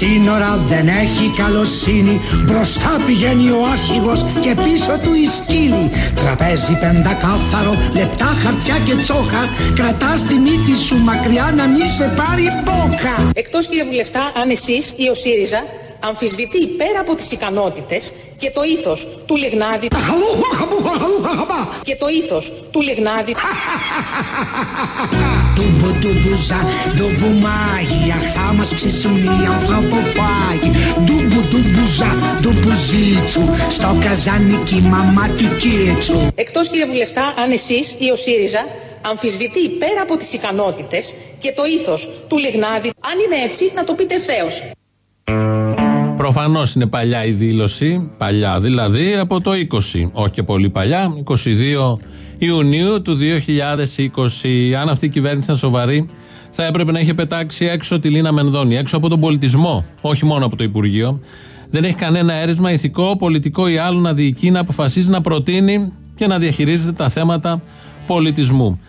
έχει σύνορα, δεν έχει καλοσύνη. Μπροστά πηγαίνει ο άρχηγος και πίσω του η σκύλη. Τραπέζι πεντακάθαρο, λεπτά χαρτιά και τσόχα. Κρατάς τη μύτη σου μακριά να μη σε πάρει μπόκα Εκτός κύριε Βουλευτά, αν εσείς ή ο ΣΥΡΙΖΑ αμφισβητεί πέρα από τις ικανότητες και το ήθος του Λιγνάδη. Και το ήθος του Λιγνάδη. Ντούμπο ντούμπουζα, ντούμπου μάγια. Θα μας ψήσουν οι ανθρωποφάγοι. Ντούμπου ντούμπουζα, ντούμπουζίτσου Στο καζάνικι μαμά του κίτσου Εκτός κύριε Βουλευτά, αν εσείς ή ο ΣΥΡΙΖΑ αμφισβητεί πέρα από τις ικανότητες και το ήθος του Λιγνάδη. Αν είναι έτσι να το πείτε ευθέως Προφανώς είναι παλιά η δήλωση. Παλιά δηλαδή από το 20. Όχι και πολύ παλιά. 22 Ιουνίου του 2020. Αν αυτή η κυβέρνηση ήταν σοβαρή, θα έπρεπε να είχε πετάξει έξω τη Λίνα Μενδώνη. Έξω από τον πολιτισμό. Όχι μόνο από το Υπουργείο. Δεν έχει κανένα αίρεσμα ηθικό, πολιτικό ή άλλο να διοικεί, να αποφασίζει, να προτείνει και να διαχειρίζεται τα θέματα πολιτισμού.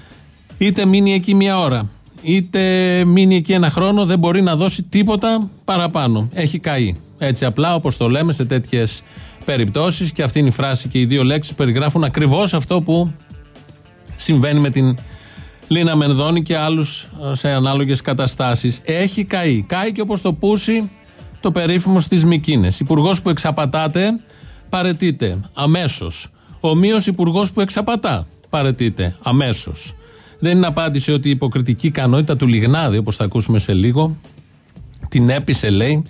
Είτε μείνει εκεί μία ώρα, είτε μείνει εκεί ένα χρόνο, δεν μπορεί να δώσει τίποτα παραπάνω. Έχει καεί. Έτσι απλά όπως το λέμε σε τέτοιες περιπτώσεις και αυτή είναι η φράση και οι δύο λέξεις περιγράφουν ακριβώς αυτό που συμβαίνει με την Λίνα Μενδώνη και άλλους σε ανάλογες καταστάσεις. Έχει καεί. Καεί και όπως το πούσει το περίφημο στις Μικίνες. Υπουργός που εξαπατάτε παρετείται αμέσως. Ομοίως υπουργός που εξαπατά παρετείται αμέσως. Δεν είναι απάντηση ότι η υποκριτική ικανότητα του Λιγνάδη, όπως θα ακούσουμε σε λίγο, την έπεισε λέει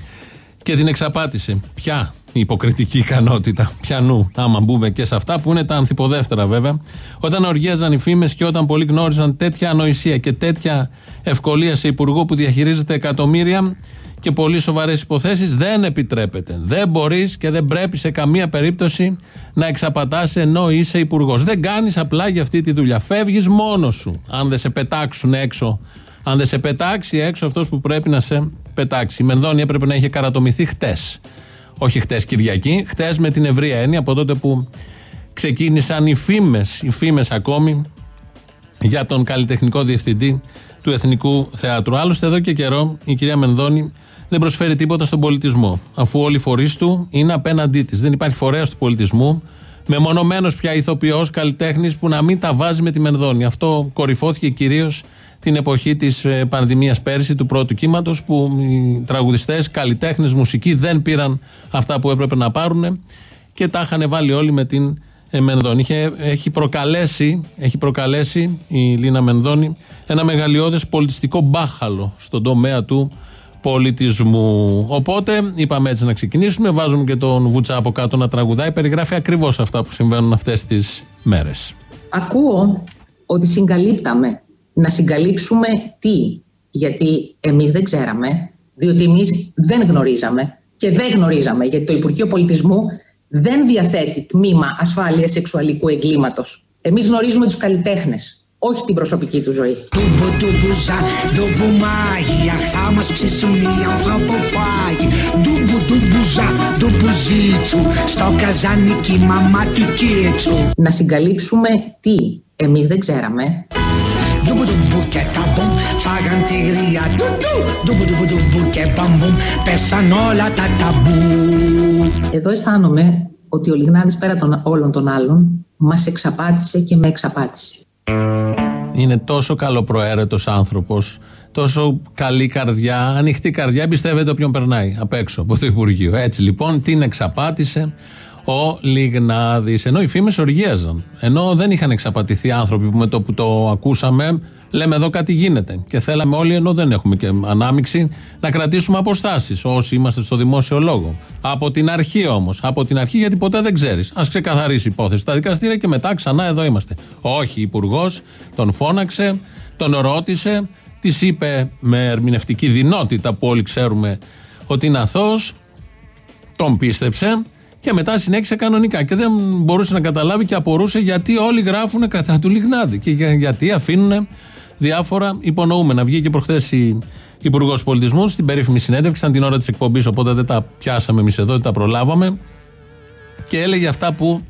και την εξαπάτησε. Ποια η υποκριτική ικανότητα, πιανού, άμα μπούμε και σε αυτά που είναι τα ανθυποδεύτερα βέβαια. Όταν οργίαζαν οι φήμες και όταν πολλοί γνώριζαν τέτοια ανοησία και τέτοια ευκολία σε υπουργό που διαχειρίζεται εκατομμύρια και πολύ σοβαρές υποθέσεις, δεν επιτρέπεται. Δεν μπορείς και δεν πρέπει σε καμία περίπτωση να εξαπατάς ενώ είσαι υπουργός. Δεν κάνεις απλά για αυτή τη δουλειά. Φεύγεις μόνος σου. Αν δεν σε πετάξουν έξω, αν δεν σε πετάξει έξω αυτός που πρέπει να σε πετάξει. Η Μενδώνη έπρεπε να είχε καρατομηθεί χτες. Όχι χτες Κυριακή, χτες με την ευρία έννοια από τότε που ξεκίνησαν οι φήμες, οι φήμες ακόμη για τον καλλιτεχνικό διευθυντή του Εθνικού Θεάτρου. Άλλωστε, εδώ και καιρό η κυρία Μενδώνη δεν προσφέρει τίποτα στον πολιτισμό. Αφού όλοι οι φορείς του είναι απέναντί της. Δεν υπάρχει φορέας του πολιτισμού, μεμονωμένος πια ηθοποιός, καλλιτέχνης που να μην τα βάζει με τη Μενδώνη. Αυτό κορυφώθηκε κυρίως την εποχή της ε, πανδημίας πέρσι, του πρώτου κύματος, που οι τραγουδιστές, καλλιτέχνες, μουσικοί δεν πήραν αυτά που έπρεπε να πάρουν και τα είχαν βάλει όλοι με την ε, Μενδώνη. έχει, προκαλέσει, έχει προκαλέσει η Λίνα Μενδώνη ένα μεγαλειώδες πολιτιστικό μπάχαλο στον τομέα του πολιτισμού. Οπότε είπαμε έτσι να ξεκινήσουμε. Βάζουμε και τον Βουτσά από κάτω να τραγουδάει. Περιγράφει ακριβώς αυτά που συμβαίνουν αυτές τις μέρες. Ακούω ότι συγκαλύπταμε να συγκαλύψουμε τι. Γιατί εμείς δεν ξέραμε, διότι εμείς δεν γνωρίζαμε και δεν γνωρίζαμε γιατί το Υπουργείο Πολιτισμού δεν διαθέτει τμήμα ασφάλειας σεξουαλικού εγκλήματος. Εμείς γνωρίζουμε τους καλλιτέχνες, όχι την προσωπική του ζωή. Να συγκαλύψουμε τι εμείς δεν ξέραμε. Εδώ αισθάνομαι ότι ο Λιγνάδης πέρα των όλων των άλλων μας εξαπάτησε και με εξαπάτησε. Είναι τόσο καλοπροαίρετος άνθρωπος, τόσο καλή καρδιά, ανοιχτή καρδιά, εμπιστεύεται όποιον περνάει απ' έξω από το Υπουργείο. Έτσι λοιπόν την εξαπάτησε, ο Λιγνάδη. Ενώ οι φήμες οργίαζαν. Ενώ δεν είχαν εξαπατηθεί άνθρωποι που με το που το ακούσαμε, λέμε εδώ κάτι γίνεται. Και θέλαμε όλοι, ενώ δεν έχουμε και ανάμειξη, να κρατήσουμε αποστάσεις όσοι είμαστε στο δημόσιο λόγο. Από την αρχή όμως. Από την αρχή, γιατί ποτέ δεν ξέρεις. Α ξεκαθαρίσει η υπόθεση στα δικαστήρια και μετά ξανά εδώ είμαστε. Όχι, υπουργός τον φώναξε, τον ρώτησε, της είπε με ερμηνευτική δυνότητα που όλοι ξέρουμε ότι είναι αθώος, τον πίστεψε και μετά συνέχισε κανονικά. Και δεν μπορούσε να καταλάβει και απορούσε γιατί όλοι γράφουν κατά του Λιγνάδη. Και γιατί αφήνουν διάφορα υπονοούμενα. Βγήκε προχθές η Υπουργός Πολιτισμού στην περίφημη συνέντευξη, ήταν την ώρα της εκπομπής, οπότε δεν τα πιάσαμε εμείς εδώ, δεν τα προλάβαμε. Και έλεγε αυτά που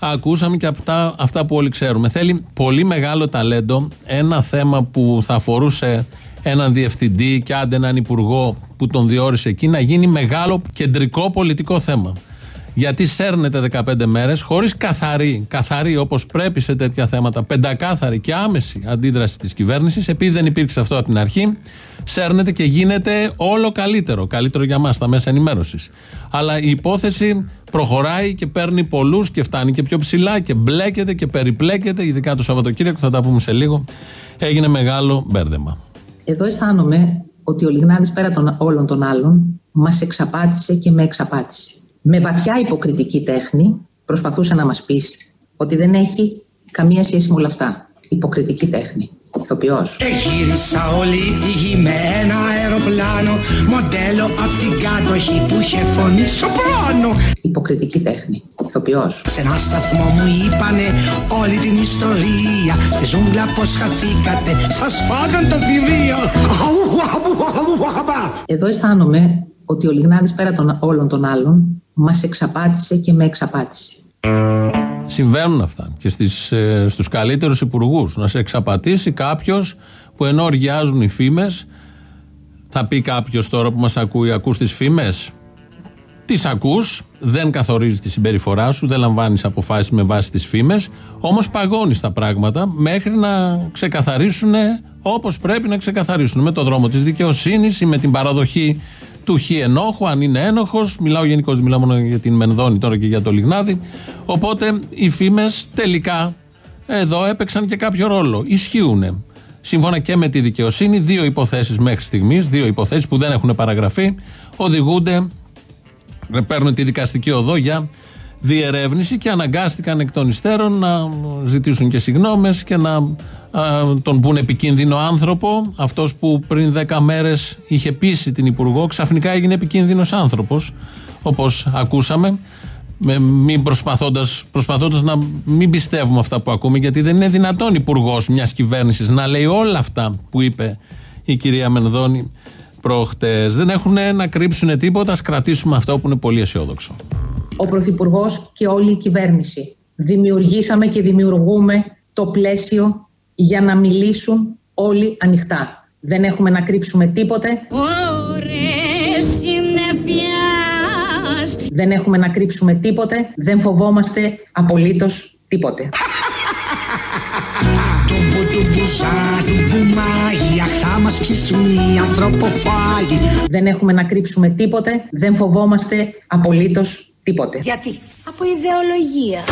ακούσαμε και αυτά, αυτά που όλοι ξέρουμε. Θέλει πολύ μεγάλο ταλέντο. Ένα θέμα που θα αφορούσε έναν διευθυντή και άντε έναν υπουργό που τον διόρισε εκεί να γίνει μεγάλο κεντρικό πολιτικό θέμα. Γιατί σέρνεται 15 μέρες χωρίς καθαρή, καθαρή όπως πρέπει σε τέτοια θέματα, πεντακάθαρη και άμεση αντίδραση της κυβέρνησης, επειδή δεν υπήρξε αυτό από την αρχή, σέρνεται και γίνεται όλο καλύτερο. Καλύτερο για μας, τα μέσα ενημέρωσης. Αλλά η υπόθεση προχωράει και παίρνει πολλούς και φτάνει και πιο ψηλά και μπλέκεται και περιπλέκεται, ειδικά το Σαββατοκύριακο, θα τα πούμε σε λίγο. Έγινε μεγάλο μπέρδεμα. Εδώ αισθάνομαι ότι ο Λιγνάδης πέρα των όλων των άλλων μας εξαπάτησε και με εξαπάτησε με βαθιά υποκριτική τέχνη προσπαθούσε να μας πείσει ότι δεν έχει καμία σχέση με όλα αυτά. Υποκριτική τέχνη. Ηθοποιός. Εγύρισα όλη τη γη με ένα αεροπλάνο Μοντέλο απ' την κάτοχη που είχε φωνή σοπράνο Υποκριτική τέχνη. Ηθοποιός. Σε ένα σταθμό μου είπανε όλη την ιστορία Στη ζούγκλα πως χαθήκατε Σας φάγαν τα θηρία Εδώ αισθάνομαι ότι ο Λιγνάδης πέρα των όλων των άλλων μας εξαπάτησε και με εξαπάτησε. Συμβαίνουν αυτά και στις, ε, στους καλύτερους υπουργούς. Να σε εξαπατήσει κάποιος που ενώ οργιάζουν οι φήμες θα πει κάποιος τώρα που μας ακούει ακούς τις φήμες τις ακούς, δεν καθορίζεις τη συμπεριφορά σου, δεν λαμβάνεις αποφάσεις με βάση τις φήμες, όμως παγώνεις τα πράγματα μέχρι να ξεκαθαρίσουν όπως πρέπει να ξεκαθαρίσουν με το δρόμο της δικαιοσύνης ή με την παραδοχή του χ ενόχου, αν είναι ένοχος. Μιλάω γενικώς, δεν μιλάω μόνο για την Μενδόνη τώρα και για το Λιγνάδι. Οπότε οι φήμες τελικά εδώ έπαιξαν και κάποιο ρόλο. Ισχύουν. Σύμφωνα και με τη δικαιοσύνη, δύο υποθέσεις μέχρι στιγμής, δύο υποθέσεις που δεν έχουν παραγραφεί, οδηγούνται, παίρνουν τη δικαστική οδό για διερεύνηση και αναγκάστηκαν εκ των υστέρων να ζητήσουν και συγγνώμε και να τον πούν επικίνδυνο άνθρωπο. Αυτός που πριν 10 μέρες είχε πείσει την Υπουργό, ξαφνικά έγινε επικίνδυνος άνθρωπος, όπως ακούσαμε. Με, μην προσπαθώντας, προσπαθώντας να μην πιστεύουμε αυτά που ακούμε γιατί δεν είναι δυνατόν υπουργός μιας κυβέρνησης να λέει όλα αυτά που είπε η κυρία Μενδώνη προχτές δεν έχουν να κρύψουν τίποτα ας κρατήσουμε αυτό που είναι πολύ αισιόδοξο ο Πρωθυπουργός και όλη η κυβέρνηση. Δημιουργήσαμε και δημιουργούμε το πλαίσιο για να μιλήσουν όλοι ανοιχτά. Δεν έχουμε να κρύψουμε τίποτε. Δεν έχουμε να κρύψουμε τίποτε. Δεν φοβόμαστε απολύτως τίποτε. Δεν έχουμε να κρύψουμε τίποτε. Δεν φοβόμαστε απολύτως Τίποτε. Γιατί; Από ιδεολογία.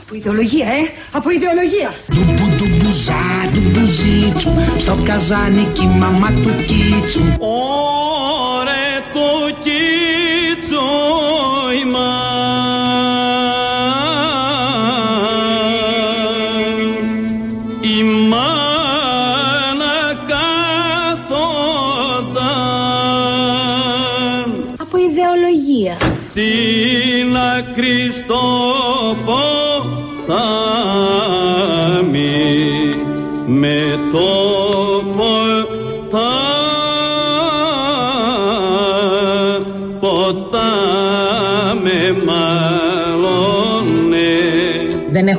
Από ιδεολογία, ε! Από ιδεολογία! Ντουμπου ντουμπουζά, ντουμπουζίτσου Στο καζάνικι μαμά του κίτσου Ωρε το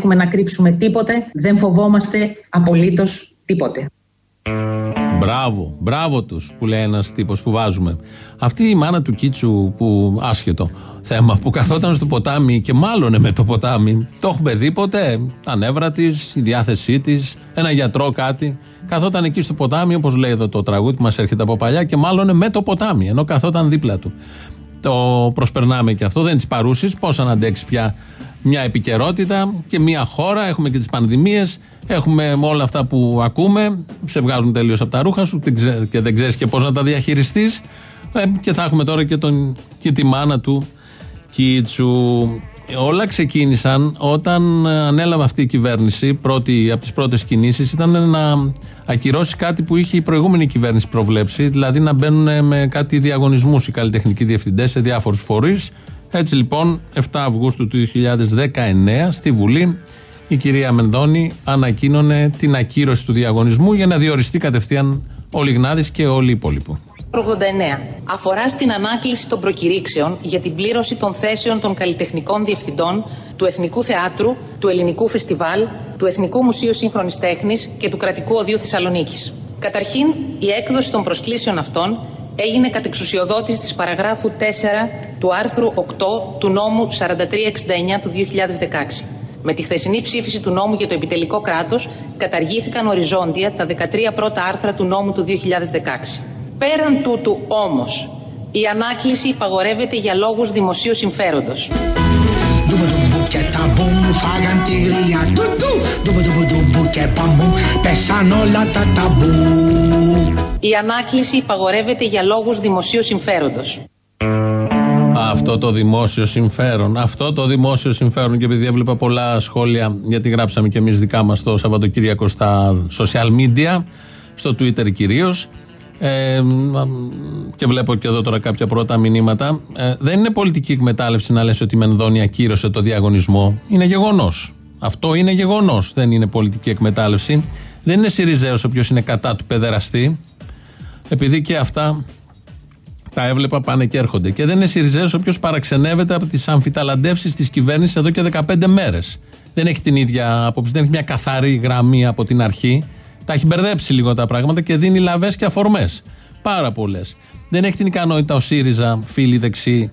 έχουμε να κρύψουμε τίποτε, δεν φοβόμαστε απολύτως τίποτε. Μπράβο, μπράβο τους που λέει ένας τύπος που βάζουμε. Αυτή η μάνα του Κίτσου που άσχετο θέμα που καθόταν στο ποτάμι και μάλλον με το ποτάμι. Το έχουμε δει ποτέ; Τα νεύρα της, η διάθεσή της, ένα γιατρό κάτι. Καθόταν εκεί στο ποτάμι, όπως λέει εδώ το τραγούδι που μας έρχεται από παλιά, και μάλλον με το ποτάμι, ενώ καθόταν δίπλα του. Το προσπερνάμε και αυτό, δεν τη παρούσεις. Πώς να αντέξεις πια μια επικαιρότητα και μια χώρα. Έχουμε και τις πανδημίες. Έχουμε όλα αυτά που ακούμε. Σε βγάζουν τελείως από τα ρούχα σου και δεν ξέρεις και πώς να τα διαχειριστείς. Ε, και θα έχουμε τώρα και, τον, και τη μάνα του Κίτσου. Όλα ξεκίνησαν όταν ανέλαβε αυτή η κυβέρνηση. Πρώτη, από τις πρώτες κινήσεις ήταν να ακυρώσει κάτι που είχε η προηγούμενη κυβέρνηση προβλέψει, δηλαδή να μπαίνουν με κάτι διαγωνισμούς οι καλλιτεχνικοί διευθυντές σε διάφορους φορείς. Έτσι λοιπόν, 7 Αυγούστου του 2019 στη Βουλή η κυρία Μενδώνη ανακοίνωνε την ακύρωση του διαγωνισμού για να διοριστεί κατευθείαν ο Λιγνάδης και όλοι οι υπόλοιποι. 89. Αφορά στην ανάκληση των προκηρύξεων για την πλήρωση των θέσεων των καλλιτεχνικών διευθυντών του Εθνικού Θεάτρου, του Ελληνικού Φεστιβάλ, του Εθνικού Μουσείου Σύγχρονης Τέχνης και του Κρατικού Οδείου Θεσσαλονίκης. Καταρχήν, η έκδοση των προσκλήσεων αυτών έγινε κατεξουσιοδότηση της παραγράφου 4 του άρθρου 8 του νόμου 4369 του 2016. Με τη χθεσινή ψήφιση του νόμου για το επιτελικό κράτος καταργήθηκαν οριζόντια τα 13 πρώτα άρθρα του νόμου του 2016. Πέραν τούτου όμως, η ανάκληση υπαγορεύεται για λόγους δημοσίου συμφέροντος. Η ανάκληση υπαγορεύεται για λόγους δημοσίου συμφέροντος. Αυτό το δημόσιο συμφέρον. Αυτό το δημόσιο συμφέρον. Και επειδή έβλεπα πολλά σχόλια, γιατί γράψαμε και εμείς δικά μας το Σαββατοκύριακο στα social media, στο Twitter κυρίως. Ε, και βλέπω και εδώ τώρα κάποια πρώτα μηνύματα. Ε, δεν είναι πολιτική εκμετάλλευση να λες ότι η Μενδώνη ακύρωσε το διαγωνισμό. Είναι γεγονός. Αυτό είναι γεγονός. Δεν είναι πολιτική εκμετάλλευση. Δεν είναι Σιριζέος όποιο είναι κατά του παιδεραστή. Επειδή και αυτά τα έβλεπα πάνε και έρχονται. Και δεν είναι Σιριζέος όποιο παραξενεύεται από τις αμφιταλαντεύσεις της κυβέρνησης εδώ και 15 μέρες. Δεν έχει την ίδια άποψη, δεν έχει μια καθαρή γραμμή από την αρχή. Τα έχει μπερδέψει λίγο τα πράγματα και δίνει λαβές και αφορμές. Πάρα πολλές. Δεν έχει την ικανότητα ο ΣΥΡΙΖΑ, φίλοι δεξί,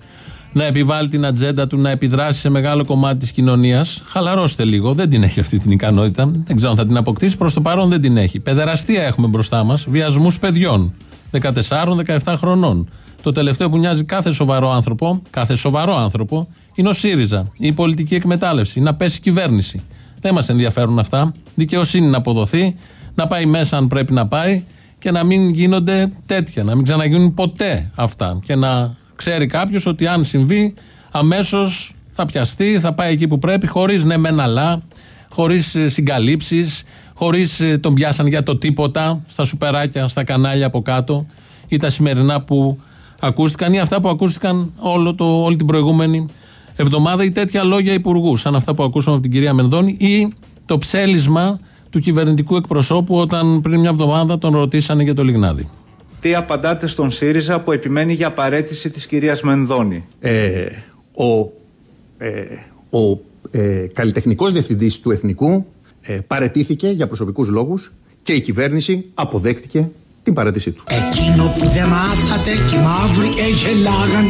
να επιβάλλει την ατζέντα του, να επιδράσει σε μεγάλο κομμάτι της κοινωνίας. Χαλαρώστε λίγο. Δεν την έχει αυτή την ικανότητα. Δεν ξέρω αν θα την αποκτήσει. Προς το παρόν δεν την έχει. Παιδεραστία έχουμε μπροστά μας. Βιασμούς παιδιών. 14-17 χρονών. Το τελευταίο που νοιάζει κάθε σοβαρό άνθρωπο, κάθε σοβαρό άνθρωπο, είναι ο ΣΥΡΙΖΑ. Η πολιτική εκμετάλλευση. Να πέσει η κυβέρνηση. Δεν μας ενδιαφέρουν αυτά. Δικαιοσύνη να αποδοθεί, να πάει μέσα αν πρέπει να πάει και να μην γίνονται τέτοια. Να μην ξαναγίνουν ποτέ αυτά. Και να ξέρει κάποιος ότι αν συμβεί, αμέσως θα πιαστεί, θα πάει εκεί που πρέπει, χωρίς ναι, μεν αλλά, χωρίς ε, συγκαλύψεις, χωρίς ε, τον πιάσαν για το τίποτα στα σουπεράκια, στα κανάλια από κάτω ή τα σημερινά που ακούστηκαν ή αυτά που ακούστηκαν όλο το, όλη την προηγούμενη εβδομάδα ή τέτοια λόγια υπουργού, σαν αυτά που ακούσαμε από την κυρία Μενδώνη ή το ψέλισμα του κυβερνητικού εκπροσώπου όταν πριν μια εβδομάδα τον ρωτήσανε για το Λιγνάδι. Τι απαντάτε στον ΣΥΡΙΖΑ που επιμένει για παρέτηση της κυρίας Μενδώνη; Ε, ο ε, ο ε, καλλιτεχνικός διευθυντής του Εθνικού ε, παρετήθηκε για προσωπικούς λόγους και η κυβέρνηση αποδέχτηκε την παρέτησή του. Εκείνο που δεν μάθατε και οι μαύροι έγελάγαν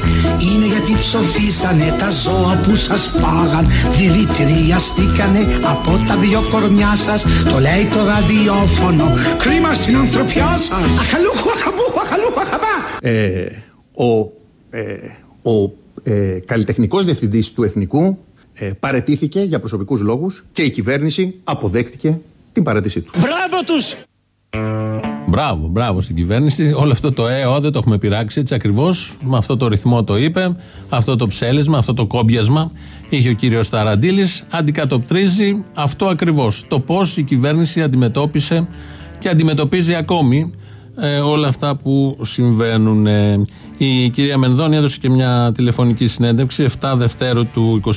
είναι γιατί ψοφήσανε τα ζώα που σας φάγαν δηλητηριαστήκανε από τα δυο κορμιά σας το λέει το ραδιόφωνο κρίμα στην ανθρωπιά σας Αχαλούχου αχαμπούχου αχαλούχου αχαμπά Ε, ο ε, ο ε, καλλιτεχνικός διευθυντής του Εθνικού ε, παρετήθηκε για προσωπικούς λόγους και η κυβέρνηση αποδέχτηκε την παρέτησή του. Μπράβο τους! Μπράβο, μπράβο στην κυβέρνηση. Όλο αυτό το ΕΟ δεν το έχουμε πειράξει έτσι ακριβώς. Με αυτό το ρυθμό το είπε. Αυτό το ψέλισμα, αυτό το κόμπιασμα είχε ο κύριος Ταραντήλη. Αντικατοπτρίζει αυτό ακριβώς. Το πώς η κυβέρνηση αντιμετώπισε και αντιμετωπίζει ακόμη ε, όλα αυτά που συμβαίνουν. Ε, η κυρία Μενδώνη έδωσε και μια τηλεφωνική συνέντευξη 7 Δευτέρου του 22,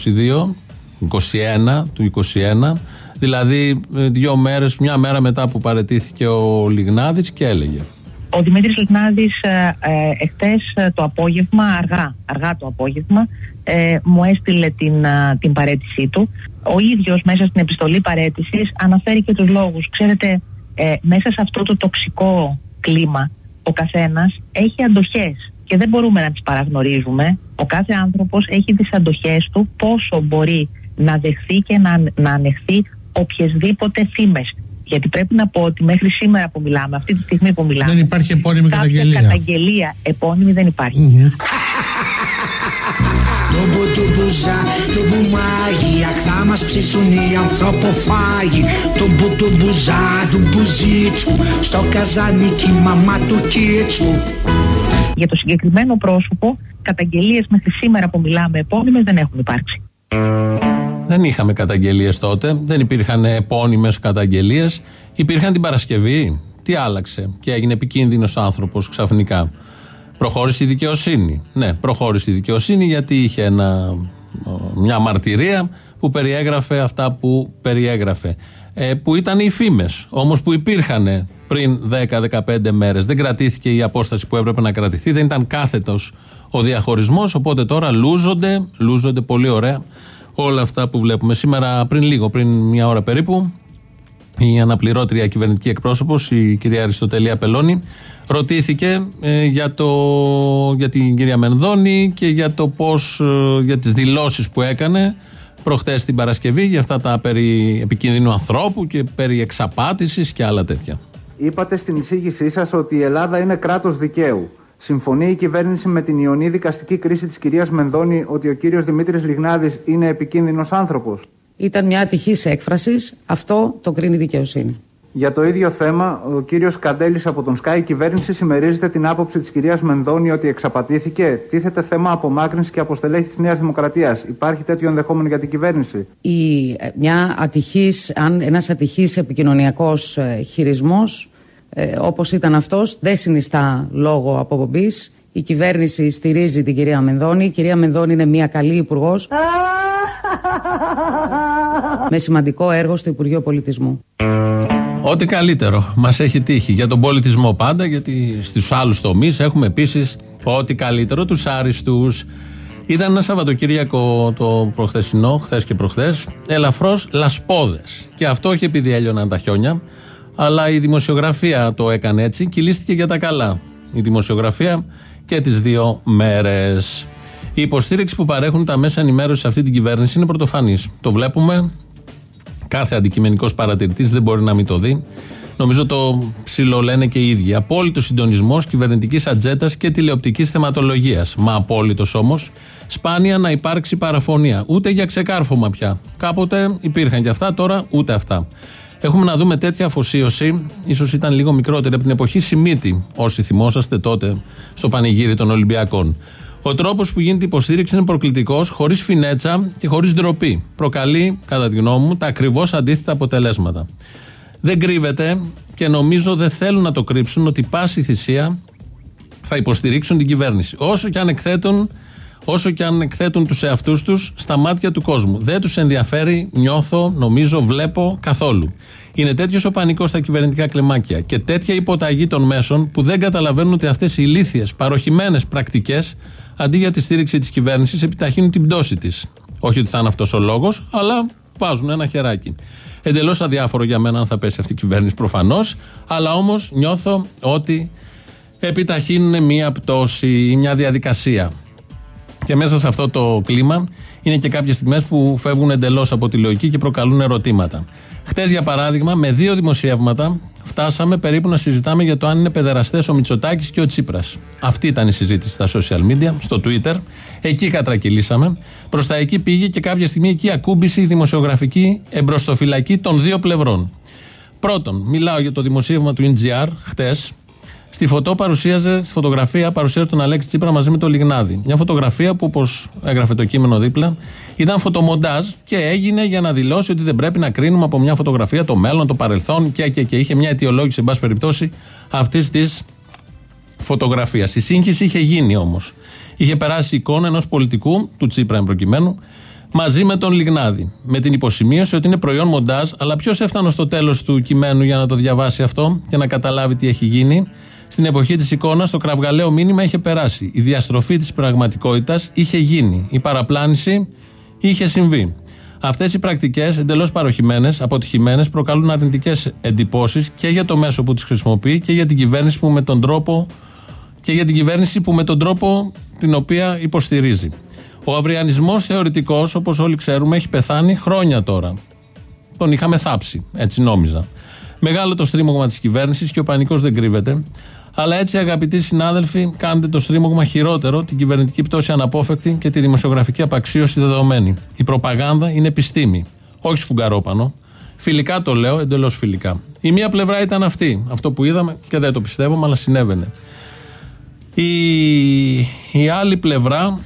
21 του 21, δηλαδή ε, δύο μέρες, μια μέρα μετά που παρετήθηκε ο Λιγνάδης και έλεγε. Ο Δημήτρης Λιγνάδης ε, ε, εχθές ε, το απόγευμα, αργά, αργά το απόγευμα, ε, μου έστειλε την, ε, την παρέτησή του. Ο ίδιος μέσα στην επιστολή παρέτησης αναφέρει και τους λόγους. Ξέρετε, ε, μέσα σε αυτό το τοξικό κλίμα ο καθένας έχει αντοχές και δεν μπορούμε να τις παραγνωρίζουμε. Ο κάθε άνθρωπος έχει τις αντοχές του πόσο μπορεί να δεχθεί και να, να ανεχθεί οποιασδήποτε φήμες. Γιατί πρέπει να πω ότι μέχρι σήμερα που μιλάμε, αυτή τη στιγμή που μιλάμε. Δεν υπάρχει επώνυμη κάποια καταγγελία. καταγγελία επώνυμη δεν υπάρχει. Ντουμπου ντουμπουζά, ντουμπου μάγια Θα μας ψήσουν οι ανθρωποφάγοι Ντουμπου ντουμπουζά, ντουμπουζίτσου Στο καζάνικι μαμά του κίτσου Για το συγκεκριμένο πρόσωπο, καταγγελίες μέχρι σήμερα που μιλάμε επώνυμες δεν έχουν υπάρξει. Δεν είχαμε καταγγελίες τότε, δεν υπήρχαν επώνυμες καταγγελίες. Υπήρχαν την Παρασκευή. Τι άλλαξε και έγινε επικίνδυνος άνθρωπος ξαφνικά. Προχώρησε η δικαιοσύνη. Ναι, προχώρησε η δικαιοσύνη γιατί είχε ένα, μια μαρτυρία που περιέγραφε αυτά που περιέγραφε. Ε, που ήταν οι φήμες, όμως που υπήρχαν πριν 10-15 μέρες. Δεν κρατήθηκε η απόσταση που έπρεπε να κρατηθεί, δεν ήταν κάθετος ο διαχωρισμός. Οπότε τώρα λούζονται, λούζονται πολύ ωραία όλα αυτά που βλέπουμε. Σήμερα, πριν λίγο, πριν μια ώρα περίπου, η αναπληρώτρια κυβερνητική εκπρόσωπος, η κυρία Αριστοτελία Πελώνη, ρωτήθηκε ε, για, το, για την κυρία Μενδώνη και για το πώς, ε, για τις δηλώσεις που έκανε προχτές την Παρασκευή για αυτά τα περί επικίνδυνου ανθρώπου και περί εξαπάτησης και άλλα τέτοια. Είπατε στην εισήγησή σας ότι η Ελλάδα είναι κράτος δικαίου. Συμφωνεί η κυβέρνηση με την ιονή δικαστική κρίση της κυρίας Μενδώνη ότι ο κύριος Δημήτρης Λιγνάδης είναι επικίνδυνος άνθρωπος; Ήταν μια ατυχής έκφρασης. Αυτό το κρίνει η δικαιοσύνη. Για το ίδιο θέμα, ο κύριος Καντέλης από τον ΣΚΑΙ, η κυβέρνηση συμμερίζεται την άποψη της κυρίας Μενδώνη ότι εξαπατήθηκε. Τίθεται θέμα απομάκρυνσης και αποστελέχη της Νέας Δημοκρατίας. Υπάρχει τέτοιο ενδεχόμενο για την κυβέρνηση; Η, ε, μια ατυχής, αν ένας ατυχής επικοινωνιακός ε, χειρισμός ε, όπως ήταν αυτός δεν συνιστά λόγο αποπομπής. Η κυβέρνηση στηρίζει την κυρία Μενδώνη. Η κυρία Μενδώνη είναι μια καλή υπουργός. με σημαντικό έργο στο Υπουργείο Πολιτισμού. Ό,τι καλύτερο μας έχει τύχει για τον πολιτισμό πάντα, γιατί στους άλλους τομείς έχουμε επίσης ό,τι καλύτερο, τους άριστους. Ήταν ένα Σαββατοκύριακο το προχθεσινό, χθες και προχθές, ελαφρώς λασπόδες. Και αυτό όχι επειδή έλειωναν τα χιόνια, αλλά η δημοσιογραφία το έκανε έτσι, κυλίστηκε για τα καλά. Η δημοσιογραφία και τις δύο μέρες. Η υποστήριξη που παρέχουν τα μέσα ενημέρωσης σε αυτή την κυβέρνηση είναι πρωτοφανής. Το βλέπουμε. Κάθε αντικειμενικός παρατηρητής δεν μπορεί να μην το δει. Νομίζω το ψιλολένε και οι ίδιοι. Απόλυτο συντονισμός κυβερνητικής ατζέτα και τηλεοπτικής θεματολογίας. Μα απόλυτος όμως, σπάνια να υπάρξει παραφωνία. Ούτε για ξεκάρφωμα πια. Κάποτε υπήρχαν και αυτά, τώρα ούτε αυτά. Έχουμε να δούμε τέτοια αφοσίωση, ίσως ήταν λίγο μικρότερη από την εποχή Σιμίτη, όσοι θυμόσαστε τότε στο πανηγύρι των Ολυμπιακών. Ο τρόπος που γίνεται η υποστήριξη είναι προκλητικός, χωρίς φινέτσα και χωρίς ντροπή. Προκαλεί, κατά τη γνώμη μου, τα ακριβώς αντίθετα αποτελέσματα. Δεν κρύβεται και νομίζω δεν θέλουν να το κρύψουν ότι πάση θυσία θα υποστηρίξουν την κυβέρνηση. Όσο και αν εκθέτουν, όσο και αν εκθέτουν τους εαυτούς τους στα μάτια του κόσμου. Δεν τους ενδιαφέρει, νιώθω, νομίζω, βλέπω καθόλου. Είναι τέτοιος ο πανικός στα κυβερνητικά κλιμάκια και τέτοια υποταγή των μέσων που δεν καταλαβαίνουν ότι αυτές οι ηλίθιες, παροχημένες πρακτικές, αντί για τη στήριξη της κυβέρνησης, επιταχύνουν την πτώση της. Όχι ότι θα είναι αυτός ο λόγος, αλλά βάζουν ένα χεράκι. Εντελώς αδιάφορο για μένα αν θα πέσει αυτή η κυβέρνηση προφανώς, αλλά όμως νιώθω ότι επιταχύνουν μία πτώση ή μια διαδικασία. Και μέσα σε αυτό το κλίμα είναι και κάποιες στιγμές που φεύγουν εντελώς από τη λογική και προκαλούν ερωτήματα. Χτε, για παράδειγμα, με δύο δημοσιεύματα φτάσαμε περίπου να συζητάμε για το αν είναι παιδεραστές ο Μητσοτάκης και ο Τσίπρας. Αυτή ήταν η συζήτηση στα social media, στο Twitter. Εκεί κατρακυλήσαμε. Προς τα εκεί πήγε και κάποια στιγμή εκεί ακούμπησε η δημοσιογραφική εμπροστοφυλακή των δύο πλευρών. Πρώτον, μιλάω για το δημοσίευμα του NGR χτε, Στη φωτό παρουσίαζε, στη φωτογραφία παρουσίαζε τον Αλέξη Τσίπρα μαζί με τον Λιγνάδη. Μια φωτογραφία που, όπως έγραφε το κείμενο δίπλα, ήταν φωτομοντάζ και έγινε για να δηλώσει ότι δεν πρέπει να κρίνουμε από μια φωτογραφία το μέλλον, το παρελθόν και, και, και. Είχε μια αιτιολόγηση, εν πάση περιπτώσει, αυτής της φωτογραφίας. Η σύγχυση είχε γίνει όμως. Είχε περάσει η εικόνα ενός πολιτικού, του Τσίπρα εν προκειμένου, μαζί με τον Λιγνάδη. Με την υποσημείωση ότι είναι προϊόν μοντάζ, αλλά ποιος έφτανε στο τέλος του κειμένου για να το διαβάσει αυτό και να καταλάβει τι έχει γίνει. Στην εποχή της εικόνας, το κραυγαλαίο μήνυμα είχε περάσει. Η διαστροφή της πραγματικότητας είχε γίνει. Η παραπλάνηση είχε συμβεί. Αυτές οι πρακτικές, εντελώς παροχημένες, αποτυχημένες, προκαλούν αρνητικές εντυπώσεις και για το μέσο που τις χρησιμοποιεί και για την κυβέρνηση που με τον τρόπο και για την κυβέρνηση που με τον τρόπο την οποία υποστηρίζει. Ο αυριανισμός θεωρητικός, όπως όλοι ξέρουμε, έχει πεθάνει χρόνια τώρα. Τον είχαμε θάψει, έτσι νόμιζα. Μεγάλο το στρίμωγμα της κυβέρνησης και ο πανικός δεν κρύβεται. Αλλά έτσι, αγαπητοί συνάδελφοι, κάνετε το στρίμωγμα χειρότερο, την κυβερνητική πτώση αναπόφευκτη και τη δημοσιογραφική απαξίωση δεδομένη. Η προπαγάνδα είναι επιστήμη, όχι σφουγγαρόπανο. Φιλικά το λέω, εντελώς φιλικά. Η μία πλευρά ήταν αυτή, αυτό που είδαμε και δεν το πιστεύω, αλλά συνέβαινε. Η, η άλλη πλευρά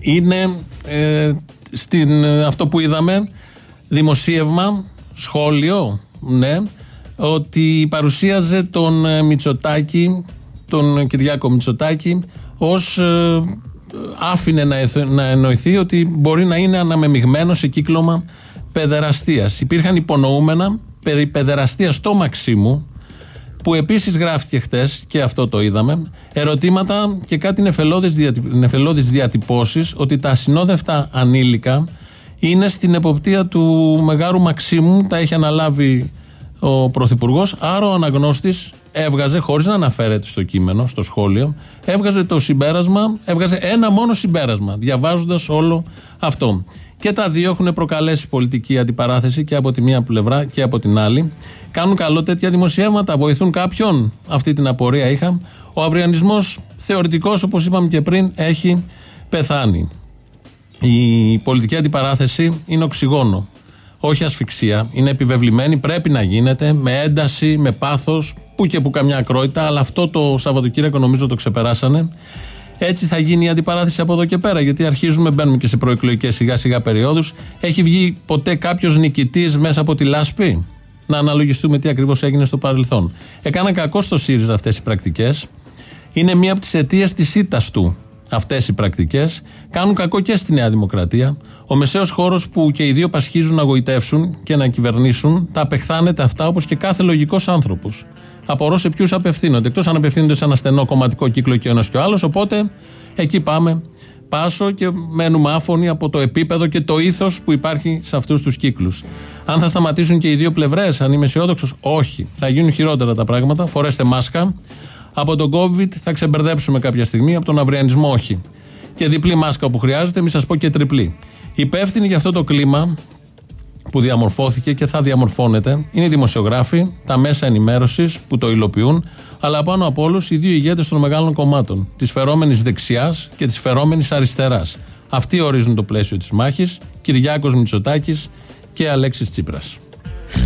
είναι ε, στην, αυτό που είδαμε, δημοσίευμα, σχόλιο, ναι, ότι παρουσίαζε τον ε, Μητσοτάκη, τον Κυριάκο Μητσοτάκη, ως ε, άφηνε να, να εννοηθεί ότι μπορεί να είναι αναμεμειγμένο σε κύκλωμα παιδεραστίας. Υπήρχαν υπονοούμενα περί παιδεραστίας στο Μαξίμου, που επίσης γράφτηκε χτες και αυτό το είδαμε, ερωτήματα και κάτι νεφελώδεις, διατυπώσεις ότι τα ασυνόδευτα ανήλικα είναι στην εποπτεία του Μεγάρου Μαξίμου. Τα έχει αναλάβει ο Πρωθυπουργός. Άρα ο αναγνώστης έβγαζε, χωρίς να αναφέρεται στο κείμενο, στο σχόλιο, έβγαζε το συμπέρασμα, έβγαζε ένα μόνο συμπέρασμα, διαβάζοντας όλο αυτό. Και τα δύο έχουν προκαλέσει πολιτική αντιπαράθεση και από τη μία πλευρά και από την άλλη. Κάνουν καλό τέτοια δημοσιεύματα, βοηθούν κάποιον. Αυτή την απορία είχα. Ο αυριανισμός θεωρητικός, όπως είπαμε και πριν, έχει πεθάνει. Η πολιτική αντιπαράθεση είναι οξυγόνο. Όχι ασφυξία. Είναι επιβεβλημένη, πρέπει να γίνεται με ένταση, με πάθος, που και που καμιά ακρότητα, αλλά αυτό το Σαββατοκύριακο νομίζω το ξεπεράσανε. Έτσι θα γίνει η αντιπαράθεση από εδώ και πέρα, γιατί αρχίζουμε, μπαίνουμε και σε προεκλογικές σιγά σιγά περιόδους. Έχει βγει ποτέ κάποιος νικητής μέσα από τη λάσπη; Να αναλογιστούμε τι ακριβώς έγινε στο παρελθόν. Έκαναν κακό στο ΣΥΡΙΖΑ αυτές οι πρακτικές. Είναι μία από τις αιτίες της ήττας του αυτές οι πρακτικές. Κάνουν κακό και στη Νέα Δημοκρατία. Ο μεσαίος χώρος που και οι δύο πασχίζουν να γοητεύσουν και να κυβερνήσουν, τα απεχθάνεται αυτά όπως και κάθε λογικός άνθρωπος. Απορώ σε ποιους απευθύνονται; Εκτός αν απευθύνονται σε ένα στενό κομματικό κύκλο και ο ένας και ο άλλος. Οπότε εκεί πάμε πάσο και μένουμε άφωνοι από το επίπεδο και το ήθος που υπάρχει σε αυτούς τους κύκλους. Αν θα σταματήσουν και οι δύο πλευρές, αν είμαι αισιόδοξος, όχι. Θα γίνουν χειρότερα τα πράγματα. Φορέστε μάσκα. Από τον COVID θα ξεμπερδέψουμε κάποια στιγμή, από τον αυριανισμό όχι. Και διπλή μάσκα όπου χρειάζεται, μη σας πω και τριπλή. Υπεύθυνοι για αυτό το κλίμα που διαμορφώθηκε και θα διαμορφώνεται είναι οι δημοσιογράφοι, τα μέσα ενημέρωσης που το υλοποιούν, αλλά πάνω από όλους οι δύο ηγέτες των μεγάλων κομμάτων, της φερόμενης δεξιάς και της φερόμενης αριστεράς. Αυτοί ορίζουν το πλαίσιο της μάχης, Κυριάκος Μητσοτάκης και Αλέξης Τσίπρας.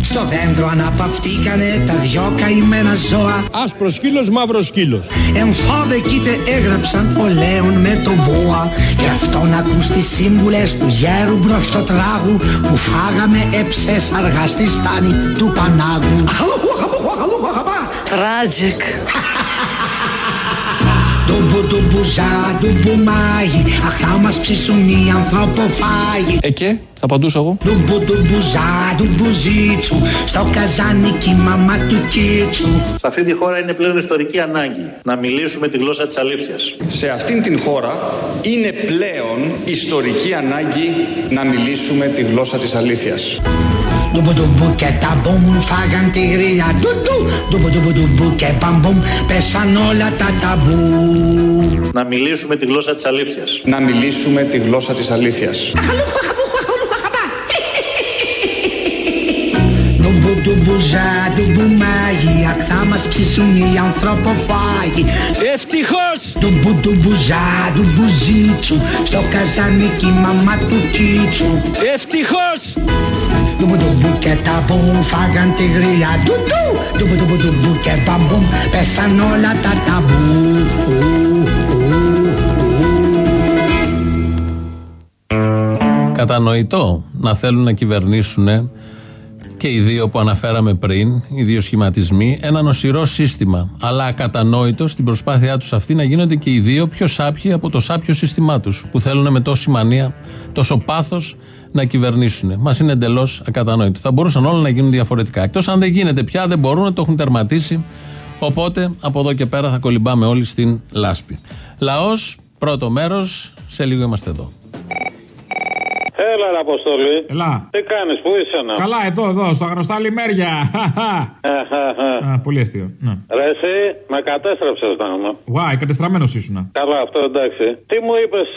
Στο δέντρο αναπαυτήκανε τα δυο καημένα ζώα Άσπρο σκύλος, μαύρο σκύλος Εμφόδε κοίτε έγραψαν ο Λέων με το βόα Γι' αυτό να ακούς τις σύμβουλες του γέρου μπρος στο τράγου Που φάγαμε έψες αργά στη στάνη του Πανάγου Tragic. Ντουμπου ντουμπουζά, ντουμπουμάγι Αχ θα μας ψήσουν οι ανθρωποφάγοι Ε και, θα απαντούσα εγώ. Ντουμπου ντουμπουζά, ντουμπουζίτσου Στο καζάνικι μαμά του κίτσου Σε αυτή τη χώρα είναι πλέον ιστορική ανάγκη να μιλήσουμε τη γλώσσα της αλήθειας. Σε αυτήν την χώρα είναι πλέον ιστορική ανάγκη να μιλήσουμε τη γλώσσα της αλήθειας. Ντουμπου ντουμπου και τα μπουμ φάγαν τη γρίλα ντουντου Ντουμπου ντουμπου ντουμπου και μπαμπούμ πέσαν όλα τα ταμπού Να μιλήσουμε τη γλώσσα της αλήθειας. Να μιλήσουμε τη γλώσσα της αλήθειας. Ντουμπουζά, ντουμπουμάγι Αχ θα μας ψήσουν οι ανθρωποφάγοι. Ευτυχώς! Ντουμπου ντουμπουζά, ντουμπουζίτσου Στο καζάνικι μαμά του κίτσου. Ευτυχώς! Ντουμπου ντουμπου και τα μπουμ φάγαν τη γρίλα ντουντου Ντουμπου ντουμπου ντουμπου και μπαμπούμ πέσαν όλα τα ταμπού. Ου, ου, Κατανοητό να θέλουν να κυβερνήσουν και οι δύο που αναφέραμε πριν, οι δύο σχηματισμοί, ένα νοσηρό σύστημα. Αλλά ακατανόητο στην προσπάθειά τους αυτή να γίνονται και οι δύο πιο σάπιοι από το σάπιο σύστημά τους, που θέλουν με τόση μανία, τόσο πάθος να κυβερνήσουν. Μας είναι εντελώς ακατανόητο. Θα μπορούσαν όλα να γίνουν διαφορετικά. Εκτός αν δεν γίνεται πια, δεν μπορούν, το έχουν τερματίσει. Οπότε από εδώ και πέρα θα κολυμπάμε όλοι στην λάσπη. Λαός, πρώτο μέρος, σε λίγο είμαστε εδώ. Έλα, ρε Αποστολή. Ελά. Τι κάνεις, πού είσαι να; Καλά, εδώ, εδώ, στα γνωστά λιμέρια. Α, πολύ αστείο. Ναι. Ρε, εσύ με κατέστρεψες να μου. Γουάι, κατεστραμμένος ήσουνα. Καλά, αυτό εντάξει. Τι μου είπες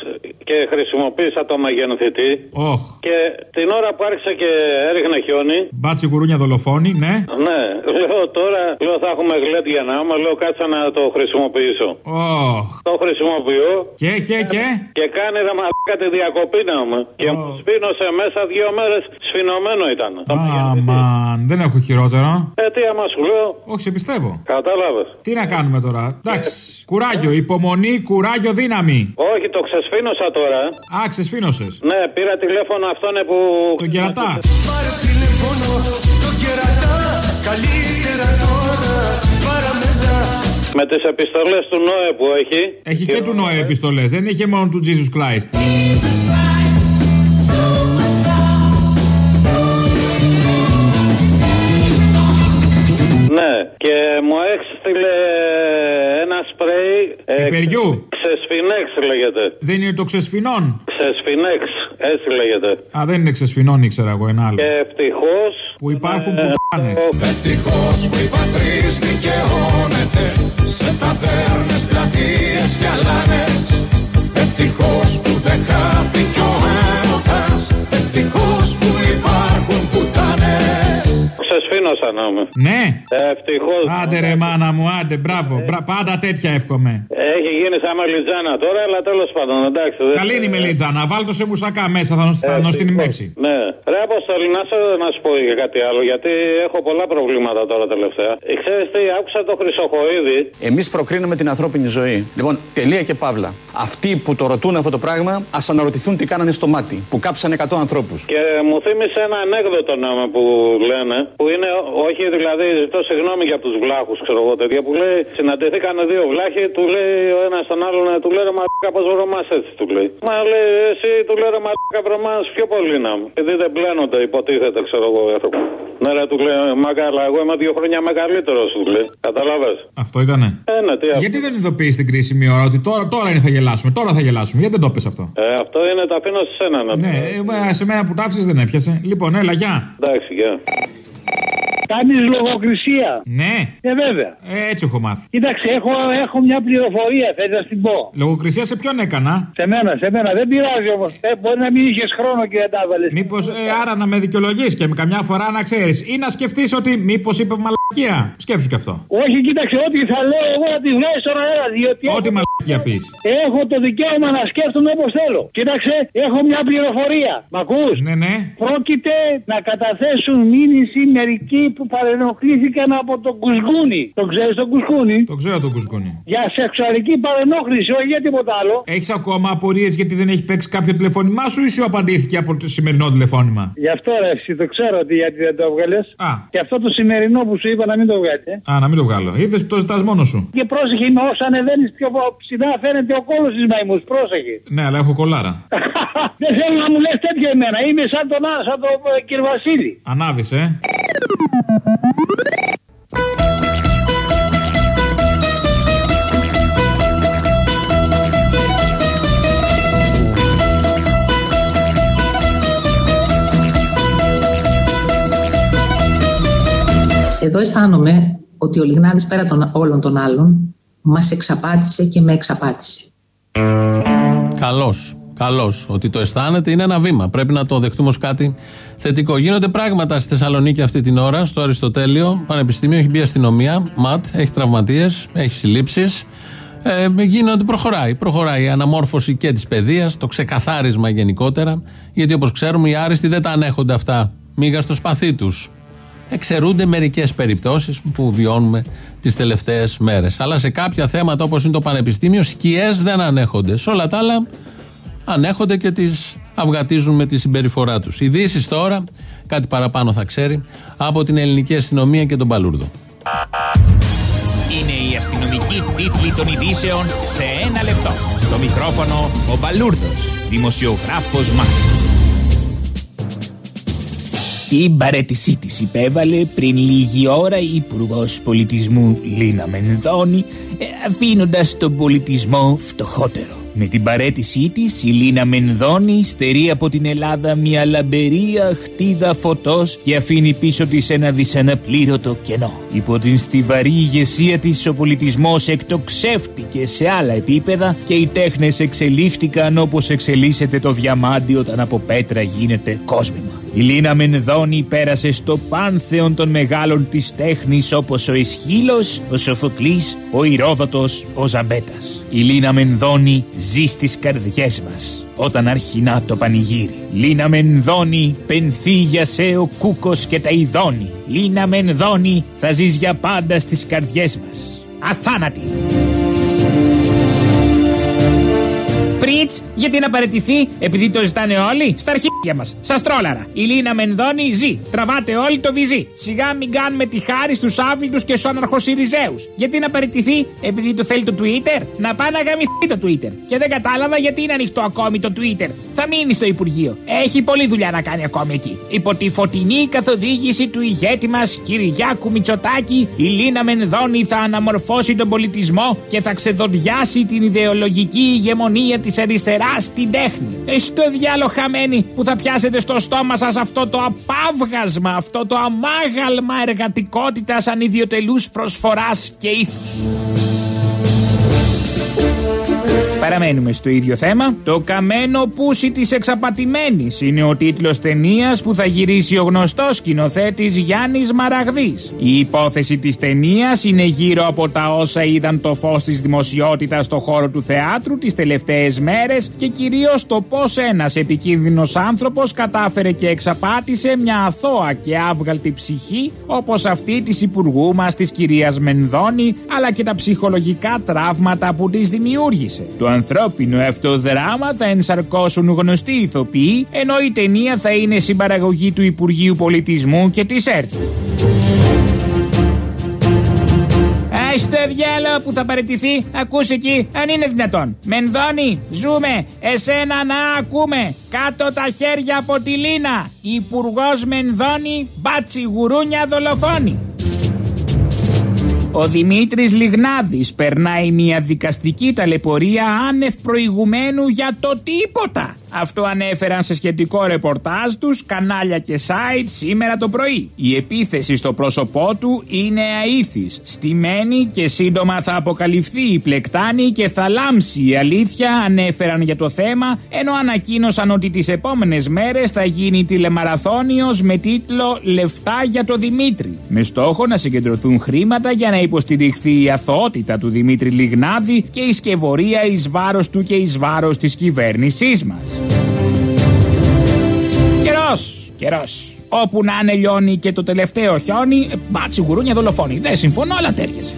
και χρησιμοποίησα το μεγενθητή. Όχ. Και την ώρα που άρχισε και έριχνε χιόνι. Μπάτσι γουρούνια δολοφόνη, ναι. Ναι, λέω τώρα λέω, θα έχουμε γλέντια να άμα λέω κάτσα να το χρησιμοποιήσω. Όχ. Το χρησιμοποιώ. Και, και, και; Και κάνει ρε μαλάκα τη διακοπή να μου. Και μου σφίνωσε μέσα δύο μέρες σφινωμένο ήταν. Αμαν, δεν έχω χειρότερο. Ε, τι άμα σου λέω. Όχι, σε πιστεύω. Κατάλαβες. Τι να κάνουμε τώρα; Εντάξει. Κουράγιο, υπομονή, κουράγιο, δύναμη. Όχι, το ξεσφίνωσα τώρα. Α, ξεσφίνωσες. Ναι, πήρα τηλέφωνο αυτόν που. Τον κερατά. Πάρε τηλέφωνο τον κερατά Καλύτερα τώρα παραμετά Με τις επιστολές του Νόε που έχει. Έχει και του Νοέ επιστολές, δεν είχε μόνο του Jesus Christ. Ναι, και μου έστειλε ένα σπρέι. ε, Πιπεριού. ξε- Ξεσφινέξ λέγεται. Δεν είναι το ξεσφινών. Ξεσφινέξ, έτσι λέγεται. Α, δεν είναι ξεσφινών, ήξερα εγώ ένα άλλο. Και ευτυχώς. Που υπάρχουν Ε, πουτάνες. Ευτυχώς που η πατρίς δικαιώνεται σε ταβέρνες, πλατείες και αλάνες Ευτυχώς που δεν χάθηκε ο έρωτας Ευτυχώς που υπάρχουν πουτάνες Ξεσφίνο σαν να είμαι. Ναι. Ευτυχώς. Άντε ρε μάνα μου, άντε, μπράβο. Μπρα- Πάντα τέτοια εύχομαι. Έχει γίνει σαν μελιτζάνα τώρα, αλλά τέλος πάντων εντάξει. δεν- Καλή είναι η μελίτσα, να βάλω το σε μουσακά μέσα, θα νοσ- θα νοστινιμεύσει. Ναι. Ρε Αποστολή, να, σε, να σου πω για κάτι άλλο, γιατί έχω πολλά προβλήματα τώρα τελευταία. Ε, Ξέρεις τι, άκουσα το Χρυσοχοίδη Εμείς προκρίνουμε την ανθρώπινη ζωή. Λοιπόν, τελεία και παύλα. Αυτοί που το ρωτούν αυτό το πράγμα, ας αναρωτηθούν τι κάνανε στο μάτι, που κάψαν 100 ανθρώπους. και μου θύμισε ένα ανέκδοτο νόμο που λένε, που είναι, όχι δηλαδή, ζητώ συγγνώμη για τους βλάχους, ξέρω εγώ τέτοια, που λέει, συναντηθήκαν δύο βλάχοι, του λέει ο ένας τον άλλον, του λέει ρε μαλάκα πώς βρωμάς έτσι, του λέει. Μα λέει, εσύ του λέει ρε μαλάκα βρωμάς πιο πολύ να μου. Επειδή δεν πλένονται, υποτίθεται, ξέρω εγώ, οι άνθρωποι. Ναι, ρε, του λέει, μα καλά, εγώ είμαι δύο χρόνια μεγαλύτερος, του λέει. Καταλάβες. Αυτό ήτανε. Ε, ναι, τι αυτό. Γιατί δεν ειδοποιείς την κρίσιμη ώρα ότι τώρα, τώρα είναι θα γελάσουμε, τώρα θα γελάσουμε. Γιατί δεν το πες αυτό; Ε, αυτό είναι, τα αφήνω σε σένα να Ναι, ε, σε μένα που τάψεις δεν έπιασε. Λοιπόν, έλα, γεια. Εντάξει, γεια. Κάνει λογοκρισία. Ναι. Ε, βέβαια. Ε, έτσι έχω μάθει. Κοίταξε, έχω, έχω μια πληροφορία, θέλει να την πω. Λογοκρισία σε ποιον έκανα; Σε μένα, σε μένα. Δεν πειράζει όμως. Ε, μπορεί να μην είχες χρόνο και δεν τα έβαλε. Μήπω άρα να με δικαιολογείς και με καμιά φορά να ξέρεις. Ή να σκεφτείς ότι μήπως είπε μαλακία. Σκέψου και αυτό. Όχι, κοίταξε, ό,τι θα λέω εγώ να τη βγάλει στον αέρα. Διότι Ό,τι έχω- μαλακία πεις. Έχω το δικαίωμα να σκέφτομαι όπως θέλω. Κοίταξε, έχω μια πληροφορία. Μ' ακούς; Ναι, ναι. Πρόκειται να καταθέσουν μήνυση μερικοί που παρενοχλήθηκαν από τον Κουσκούνη. Το ξέρεις τον Κουσκούνη. Το ξέρω τον κουσκούνι. Για σεξουαλική παρενόχληση, όχι για τίποτα άλλο. Έχεις ακόμα απορίες γιατί δεν έχει παίξει κάποιο τηλεφώνημά σου ή σου απαντήθηκε από το σημερινό τηλεφώνημα; Γι' αυτό ρε, εσύ το ξέρω ότι γιατί δεν το έβγαλες. Α. Και αυτό το σημερινό που σου είπα να μην το βγάλεις. Α, να μην το βγάλω. Είδες που το ζητάς μόνος σου. Και πρόσεχε με όσο ανεβαίνεις πιο ψηλά φαίνεται ο κόλος της μαϊμούς. Πρόσεχε. Ναι, αλλά έχω κολάρα. δεν θέλω να μου λες τέτοιο εμένα. Είμαι σαν τον Α, σαν τον ε, κύριο Βασίλη. Ανάβεις, ε. Εδώ αισθάνομαι ότι ο Λιγνάδης πέρα των όλων των άλλων μας εξαπάτησε και με εξαπάτησε. Καλώς. Καλώς. Ότι το αισθάνεται είναι ένα βήμα. Πρέπει να το δεχτούμε ως κάτι θετικό. Γίνονται πράγματα στη Θεσσαλονίκη αυτή την ώρα, στο Αριστοτέλειο Πανεπιστήμιο. Έχει μπει αστυνομία, ΜΑΤ, έχει τραυματίες, έχει συλλήψεις. Ε, γίνονται, προχωράει. Προχωράει η αναμόρφωση και της παιδείας, το ξεκαθάρισμα γενικότερα. Γιατί όπως ξέρουμε, οι άριστοι δεν τα ανέχονται αυτά. Μίγα στο σπαθί τους. Εξαιρούνται μερικές περιπτώσεις που βιώνουμε τις τελευταίες μέρες. Αλλά σε κάποια θέματα όπως είναι το Πανεπιστήμιο, σκιές δεν ανέχονται. Σε όλα τα άλλα, ανέχονται και τις αυγατίζουν με τη συμπεριφορά τους. Ειδήσεις τώρα, κάτι παραπάνω θα ξέρει, από την ελληνική αστυνομία και τον Παλούρδο. Είναι η αστυνομική τίτλη των ειδήσεων σε ένα λεπτό. Στο μικρόφωνο ο Μπαλούρδος, δημοσιογράφος Μάρκος. Την παρέτησή της υπέβαλε πριν λίγη ώρα η Υπουργός Πολιτισμού Λίνα Μενδώνη, ε, αφήνοντας τον πολιτισμό φτωχότερο. Με την παρέτησή της η Λίνα Μενδώνη στερεί από την Ελλάδα μια λαμπερία χτίδα φωτός και αφήνει πίσω της ένα δυσαναπλήρωτο κενό. Υπό την στιβαρή ηγεσία της ο πολιτισμός εκτοξεύτηκε σε άλλα επίπεδα και οι τέχνες εξελίχθηκαν όπως εξελίσσεται το διαμάντι όταν από πέτρα γίνεται κόσμημα. Η Λίνα Μενδώνη πέρασε στο πάνθεον των μεγάλων της τέχνης όπως ο Ισχύλος, ο Σοφοκλής, ο Ηρόδοτος, ο Ζαμπέτας. Η Λίνα Μενδώνη ζει στις καρδιές μας όταν αρχινά το πανηγύρι. Λίνα Μενδώνη πενθεί για σε ο Κούκος και τα Ιδώνη. Λίνα Μενδώνη θα ζεις για πάντα στις καρδιές μας. Αθάνατη! Πριτς, γιατί να παραιτηθεί, επειδή το ζητάνε όλοι, στα αρχίδια μας. Σας τρόλαρα. Η Λίνα Μενδώνη ζει. Τραβάτε όλοι το βυζί. Σιγά μην κάνουμε τη χάρη στους άβλητους και στους αναρχοσυριζέου. Γιατί να παραιτηθεί, επειδή το θέλει το Twitter. Να πάει να γαμηθεί το Twitter. Και δεν κατάλαβα γιατί είναι ανοιχτό ακόμη το Twitter. Θα μείνει στο Υπουργείο. Έχει πολλή δουλειά να κάνει ακόμη εκεί. Υπό τη φωτεινή καθοδήγηση του ηγέτη μας, Κυριάκου Μητσοτάκη, η Λίνα Μενδώνη θα αναμορφώσει τον πολιτισμό και θα ξεδοντιάσει την ιδεολογική ηγεμονία της αριστεράς στην τέχνη. Εσύ το διάλο χαμένοι που θα πιάσετε στο στόμα σας αυτό το απάβγασμα, αυτό το αμάγαλμα εργατικότητας ανιδιοτελούς προσφοράς και ήθους. Παραμένουμε στο ίδιο θέμα. Το καμένο πούσι της εξαπατημένης είναι ο τίτλος ταινίας που θα γυρίσει ο γνωστός σκηνοθέτης Γιάννης Μαραγδής. Η υπόθεση της ταινίας είναι γύρω από τα όσα είδαν το φως της δημοσιότητας στο χώρο του θεάτρου τις τελευταίες μέρες και κυρίως το πώς ένας επικίνδυνος άνθρωπος κατάφερε και εξαπάτησε μια αθώα και άβγαλτη ψυχή όπως αυτή της υπουργού μας της κυρίας Μενδώνη αλλά και τα ψυχολογικά τραύματα που της δημιούργησε. Το ανθρώπινο αυτό δράμα θα ενσαρκώσουν γνωστοί ηθοποιοί, ενώ η ταινία θα είναι συμπαραγωγή του Υπουργείου Πολιτισμού και της ΕΡΤ. Ας το διάλο που θα παραιτηθεί, ακούς εκεί, αν είναι δυνατόν. Μενδώνη, ζούμε, εσένα να ακούμε. Κάτω τα χέρια από τη Λίνα. Υπουργός Μενδώνη, μπάτσι γουρούνια δολοφόνη. Ο Δημήτρης Λιγνάδης περνάει μια δικαστική ταλαιπωρία άνευ προηγουμένου για το τίποτα. Αυτό ανέφεραν σε σχετικό ρεπορτάζ τους κανάλια και site σήμερα το πρωί. Η επίθεση στο πρόσωπό του είναι αήθης. Στημένη και σύντομα θα αποκαλυφθεί η πλεκτάνη και θα λάμψει η αλήθεια, ανέφεραν για το θέμα, ενώ ανακοίνωσαν ότι τις επόμενες μέρες θα γίνει τηλεμαραθώνιος με τίτλο Λεφτά για το Δημήτρη. Με στόχο να συγκεντρωθούν χρήματα για να υποστηριχθεί η αθωότητα του Δημήτρη Λιγνάδη και η σκευωρία εις βάρος του και εις βάρος της κυβέρνησής μας. Καιρός, καιρός. Όπου να είναι λιώνει και το τελευταίο χιόνι, ε, μπάτσι γουρούνια δολοφόνη. Δεν συμφωνώ, αλλά τέριαζε.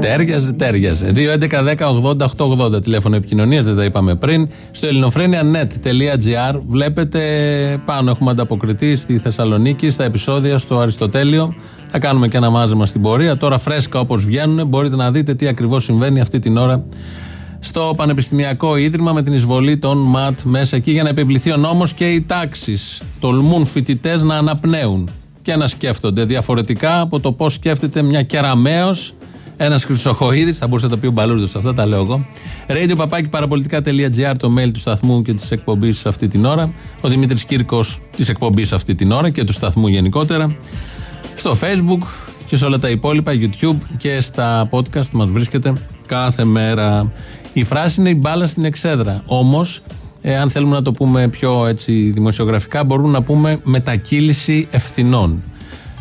Τέριαζε, τέριαζε. 2.11.10.80.880 τηλέφωνο επικοινωνίας, δεν τα είπαμε πριν. Στο ελληνοφρένια.net.gr βλέπετε πάνω έχουμε ανταποκριτή στη Θεσσαλονίκη στα επεισόδια στο Αριστοτέλειο. Θα κάνουμε και ένα μάζεμα στην πορεία. Τώρα φρέσκα όπως βγαίνουν, μπορείτε να δείτε τι ακριβώς συμβαίνει αυτή την ώρα στο Πανεπιστημιακό Ίδρυμα με την εισβολή των ΜΑΤ μέσα εκεί για να επιβληθεί ο νόμος και οι τάξεις. Τολμούν φοιτητές να αναπνέουν και να σκέφτονται διαφορετικά από το πώς σκέφτεται μια κεραμαίο, ένας Χρυσοχοίδης, θα μπορούσε να τα πει ο Μπαλούρδος αυτά, τα λέω εγώ. Radio papaki το mail του σταθμού και της εκπομπής αυτή την ώρα. Ο Δημήτρης Κύρκος της εκπομπής αυτή την ώρα και του σταθμού γενικότερα. Στο Facebook και σε όλα τα υπόλοιπα, YouTube και στα podcast μας βρίσκεται κάθε μέρα. Η φράση είναι η μπάλα στην εξέδρα. Όμως, ε, αν θέλουμε να το πούμε πιο έτσι δημοσιογραφικά, μπορούμε να πούμε μετακύληση ευθυνών.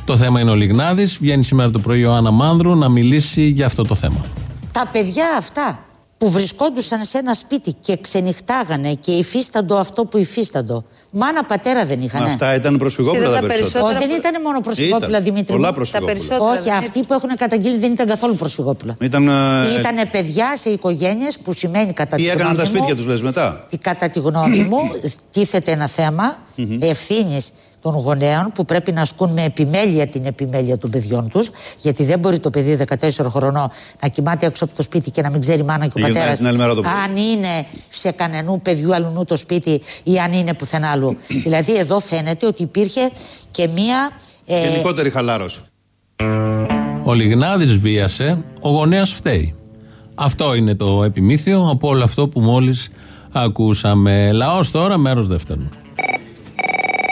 Το θέμα είναι ο Λιγνάδης. Βγαίνει σήμερα το πρωί ο Άννα Μάνδρου να μιλήσει για αυτό το θέμα. Τα παιδιά αυτά που βρισκόντουσαν σε ένα σπίτι και ξενυχτάγανε και υφίσταντο αυτό που υφίσταντο. Μάνα πατέρα δεν είχαν. Αυτά ήταν προσφυγόπουλα τα περισσότερα. Όχι, δεν ήταν μόνο προσφυγόπουλα, Ήταν. Δημήτρη. Πολλά μου. προσφυγόπουλα. Τα Όχι, περισσότερα αυτοί που έχουν καταγγείλει δεν ήταν καθόλου προσφυγόπουλα. Ήταν. ε, Ήτανε παιδιά σε οικογένειες που σημαίνει κατά Τι τη έκαναν γνώμη τα σπίτια μου, τους, λες μετά. τι- κατά τη γνώμη μου τίθεται ένα θέμα ευθύνης των γονέων που πρέπει να ασκούν με επιμέλεια την επιμέλεια των παιδιών τους. Γιατί δεν μπορεί το παιδί 14 χρονών να κοιμάται έξω από το σπίτι και να μην ξέρει η μάνα και ο Και γυρνάει πατέρας την άλλη μέρα το πρωί. αν είναι σε κανενού παιδιού αλλού το σπίτι ή αν είναι πουθενά αλλού. δηλαδή εδώ φαίνεται ότι υπήρχε και μία. ε, Γενικότερη χαλάρωση. Ο Λιγνάδης βίασε, ο γονέας φταίει. Αυτό είναι το επιμήθειο από όλο αυτό που μόλις ακούσαμε. Λαός τώρα, μέρος δεύτερον.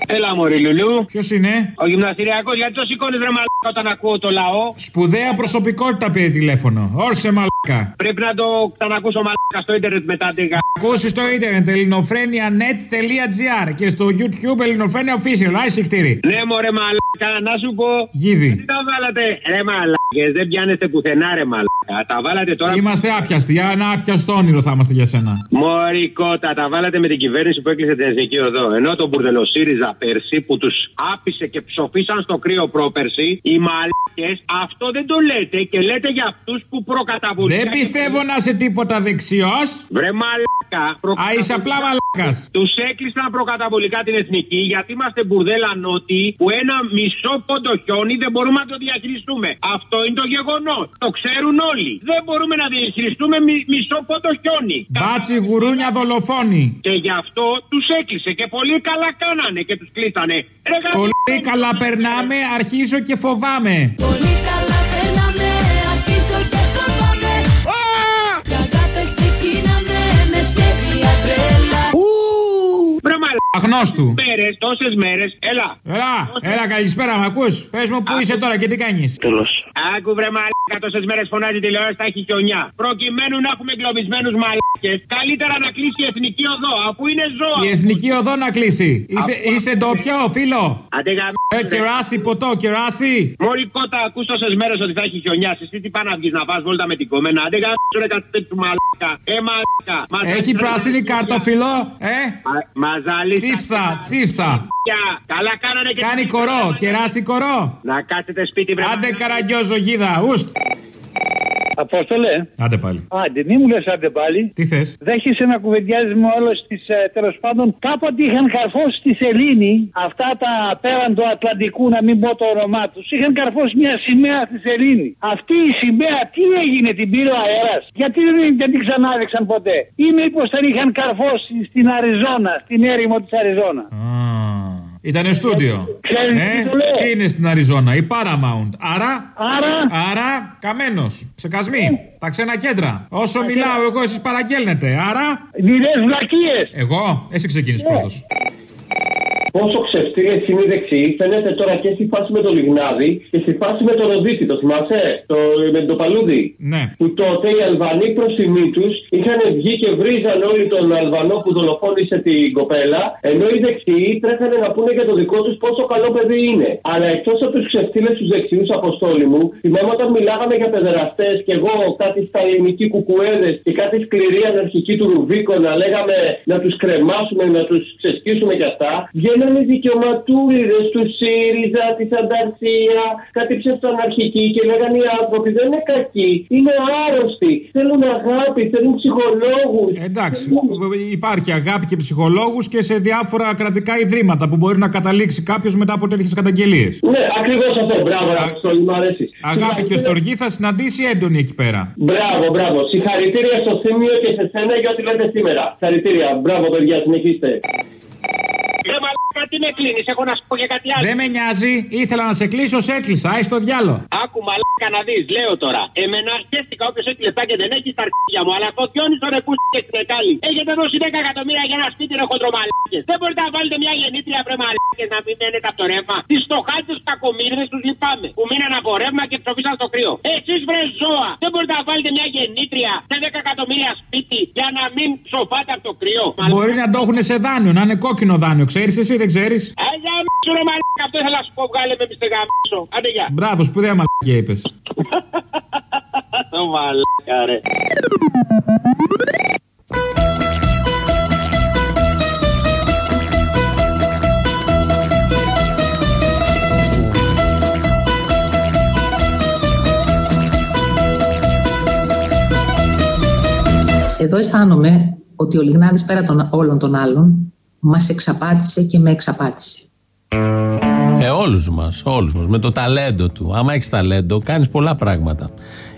Έλα, Μωρή Λουλού. Ποιος είναι; Ο γυμναστηριακός, γιατί το σηκώνεις ρε μαλάκα όταν ακούω το λαό; Σπουδαία προσωπικότητα πήρε τηλέφωνο. Όρσε μαλακά. Πρέπει να το ξανακούσω μαλάκα στο ίντερνετ μετά τη γα. Ακούσεις στο ίντερνετ ελληνοφρένια.net.gr και στο YouTube ελληνοφρένια official. Άισι κτήρι. Ναι, μωρέ μαλάκα, να σου πω. Γίδι. Τι τα βάλατε, ρε μαλάκες, δεν πιάνεστε πουθενά, ρε μαλάκα. Τα βάλατε τώρα. Είμαστε άπιαστοι. Για ένα άπιαστο όνειρο θα είμαστε για σένα. Μωρικότα, τα βάλατε με την κυβέρνηση που έκλεισε την Εθνική Οδό. Ενώ τον Μπουρδελο ΣΥΡΙΖΑ πέρσι που τους άπησε και ψοφίσαν στο κρύο πρόπερσι, οι μαλάκε αυτό δεν το λέτε και λέτε για αυτούς που προκαταβολικά. Δεν πιστεύω να είσαι τίποτα δεξιός. Βρε μαλάκα. Α, είσαι απλά μαλάκας. Τους έκλεισαν προκαταβολικά την εθνική γιατί είμαστε μπουρδέλα νότι που ένα μισό πόντο χιόνι δεν μπορούμε να το διαχειριστούμε. Αυτό είναι το γεγονός. Το ξέρουν όλοι. Δεν μπορούμε να διαχειριστούμε μι- μισό πόντο χιόνι. Μπάτσι γουρούνια δολοφόνη. Και γι' αυτό τους έκλεισε και πολύ καλά κάνανε και τους κλείσανε. Ρε, γαμ- Πολύ καλά περνάμε, αρχίζω και φοβάμαι. Πολύ καλά Αγνώστου. Μέρες, τόσες μέρες, έλα. Έλα, έλα, καλησπέρα, μ' ακούς; Πες μου, πού είσαι τώρα και τι κάνεις; Τέλος. Άκου βρε μαλάκα, τόσες μέρες φωνάζει τηλεόραση, θα έχει χιονιά. Προκειμένου να έχουμε εγκλωβισμένους μαλάκες, καλύτερα να κλείσει η εθνική οδό, αφού είναι ζώα. Η εθνική οδό να κλείσει. Είσαι, είσαι ντόπιο, φίλο. Άντε γαμ- Ε, κεράσι, ποτό, κεράσι. Μόλι κότα, ακούς τόσες μέρες ότι θα έχει χιονιά. Εσύ τι πάνε να βγεις να πας βόλτα με την κομμένα. Άντε γαμίσου ρε κατέ του μαλάκα. Ε μαλάκα. Μας Έχει έχεις πράσινη ρε, κάρτα, φίλο. Ε, Μα- Μαζαλίστα. τσίφσα, τσίφσα. Καλά κάνανε και Κάνει κορό, κεράσι κορό. Να κάτσετε σπίτι βρε. Άντε καραγκιόζο γίδα, ουστ. Απόστολε. Άντε πάλι. Άντε, μη μου λες άντε πάλι. Τι θες; Δέχεσαι να κουβεντιάζεις με όλο τη ε, τέλος πάντων. Κάποτε είχαν καρφώσει στη Σελήνη αυτά τα πέραν του Ατλαντικού, να μην πω το όνομά τους. Είχαν καρφώσει μια σημαία στη Σελήνη. Αυτή η σημαία τι έγινε, την πήρε ο αέρας; Γιατί δεν, δεν την ξανάδειξαν ποτέ; Ή μήπως την είχαν καρφώσει στην Αριζόνα, στην έρημο της Αριζόνα; Ήτανε στούντιο. Ξέρεις Ε, τι το λέω. τι είναι στην Αριζόνα, η Paramount. Άρα. Άρα; Άρα, καμένος. Ψεκασμοί. Τα ξένα κέντρα. Όσο μιλάω εγώ, εσείς παραγγέλνετε. Άρα. Μιλέ βλακίες. Εγώ, εσύ ξεκίνησες πρώτος. Πόσο ξεφτύλε είναι οι δεξιοί φαίνεται τώρα και στη φάση με το Λιγνάδι και στη φάση με το Ροδίτη. Το θυμάσαι, το, με το Παλούδι. Ναι. Που τότε οι Αλβανοί προς τιμή τους είχαν βγει και βρίζαν όλοι τον Αλβανό που δολοφόνησε την κοπέλα, ενώ οι δεξιοί τρέχανε να πούνε για το δικό τους πόσο καλό παιδί είναι. Αλλά εκτός από τους ξεφτύλες τους δεξιούς, Αποστόλη μου, θυμάμαι όταν μιλάγαμε για παιδεραστές και εγώ κάτι στα ελληνικοί κουκουέδες και κάτι σκληρή αναρχική του Ρουβίκονα, λέγαμε να τους κρεμάσουμε, να τους ξεσκίσουμε κι αυτά. Βγαίνανε δικαιωματούλιδες του ΣΥΡΙΖΑ, της Ανταρσία, κάτι ψευτοαναρχική και λέγανε οι άνθρωποι δεν είναι κακοί, είναι άρρωστοι. Θέλουν αγάπη, θέλουν ψυχολόγους. Εντάξει, υπάρχει αγάπη και ψυχολόγους και σε διάφορα κρατικά ιδρύματα που μπορεί να καταλήξει κάποιος μετά από τέτοιες καταγγελίες. Ναι, ακριβώς αυτό. Μπράβο, Αποστόλη, μου αρέσει. Αγάπη και στοργή θα συναντήσει έντονη εκεί πέρα. Μπράβο, μπράβο. Συγχαρητήρια στο Θήμιο και σε σένα για ό,τι λέτε σήμερα. Συγχαρητήρια. Μπράβο, παιδιά, συνεχίστε. Ρε μαλάκα τι με κλείνεις, έχω να σου πω για κάτι άλλο. Δεν με νοιάζει, ήθελα να σε κλείσω, σε έκλεισα. Άι στο διάλο. Άκου μαλάκα να δεις, λέω τώρα. Εμένα χαίστηκα όποιος έχει λεφτά και δεν έχει στα αρχίδια μου, αλλά κοτιώνει τον επούστη και στην Εκάλη. Έχετε δώσει 10 εκατομμύρια για ένα σπίτι ρε χοντρομαλάκες. Δεν μπορείτε να βάλετε μια γεννήτρια βρε μαλάκες να μην μένετε από το ρεύμα. Τις στοχάτες τους κακομύριδες τους λυπάμαι. Που μείναν από ρεύμα και ψοφίσαν στο κρύο. Εσείς βρε ζώα. Δεν μπορείτε να βάλετε μια γεννήτρια σε 10 εκατομμύρια σπίτι για να μην ψοφάτε από το κρύο. Μπορεί να το έχουν σε δάνειο, να είναι κόκκινο δάνειο, ξέρεις εσύ, δεν ξέρεις; Αγιά μίσου ρε μαλάκα, αυτό ήθελα να σου πω, βγάλε με πιστεγαμίσο. Άντε γεια. Μπράβο, σπουδαία μαλακία είπες. Το μαλάκα ρε. Εδώ αισθάνομαι ότι ο Λιγνάδης πέρα των όλων των άλλων μας εξαπάτησε και με εξαπάτησε. Ε, όλους μας, όλους μας, με το ταλέντο του. Άμα έχεις ταλέντο, κάνεις πολλά πράγματα.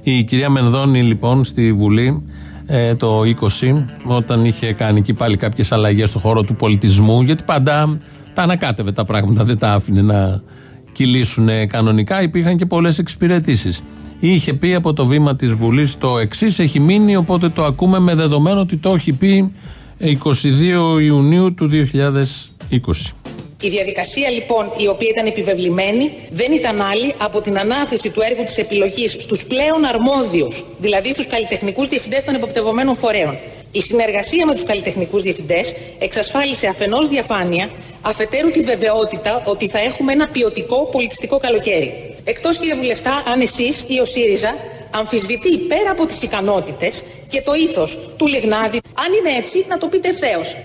Η κυρία Μενδώνη, λοιπόν, στη Βουλή ε, το 20, όταν είχε κάνει εκεί πάλι κάποιες αλλαγές στον χώρο του πολιτισμού, γιατί πάντα τα ανακάτευε τα πράγματα, δεν τα άφηνε να κυλήσουν κανονικά, υπήρχαν και πολλές εξυπηρετήσεις. Είχε πει από το βήμα της Βουλής το εξής, έχει μείνει, οπότε το ακούμε με δεδομένο ότι το έχει πει 22 Ιουνίου του 2020. Η διαδικασία λοιπόν η οποία ήταν επιβεβλημένη δεν ήταν άλλη από την ανάθεση του έργου της επιλογής στους πλέον αρμόδιους, δηλαδή στους καλλιτεχνικούς διευθυντές των εποπτευωμένων φορέων. Η συνεργασία με τους καλλιτεχνικούς διευθυντές εξασφάλισε αφενός διαφάνεια, αφετέρου τη βεβαιότητα ότι θα έχουμε ένα ποιοτικό πολιτιστικό καλοκαίρι. Εκτός κύριε Βουλευτά, αν εσείς ή ο ΣΥΡΙΖΑ αμφισβητεί πέρα από τις ικανότητες και το ήθος του Λιγνάδη, αν είναι έτσι να το πείτε ευθέως.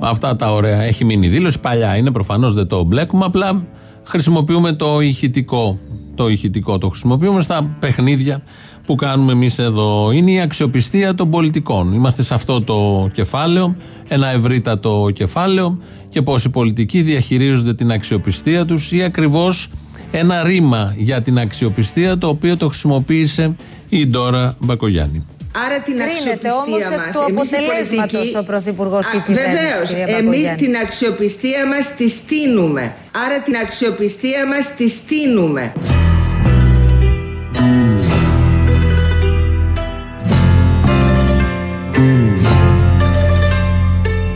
Αυτά τα ωραία. Έχει μείνει δήλωση παλιά. Είναι προφανώς δεν το μπλέκουμε. Απλά χρησιμοποιούμε το ηχητικό. Το ηχητικό το χρησιμοποιούμε στα παιχνίδια που κάνουμε εμείς εδώ. Είναι η αξιοπιστία των πολιτικών. Είμαστε σε αυτό το κεφάλαιο, ένα ευρύτατο κεφάλαιο και πώς οι πολιτικοί διαχειρίζονται την αξιοπιστία τους ή ακριβώς ένα ρήμα για την αξιοπιστία το οποίο το χρησιμοποίησε η Ντόρα Μπακογιάννη. Άρα την Κρίνεται αξιοπιστία όμως εκ μας, του εμείς οι αποτελέσματος πολιτικοί- ο Πρωθυπουργός και η Α, κυβέρνηση, Βεβαίως, κυρία εμείς Μπακογιάννη. την αξιοπιστία μας τη στείνουμε. Άρα την αξιοπιστία μας τη στείνουμε.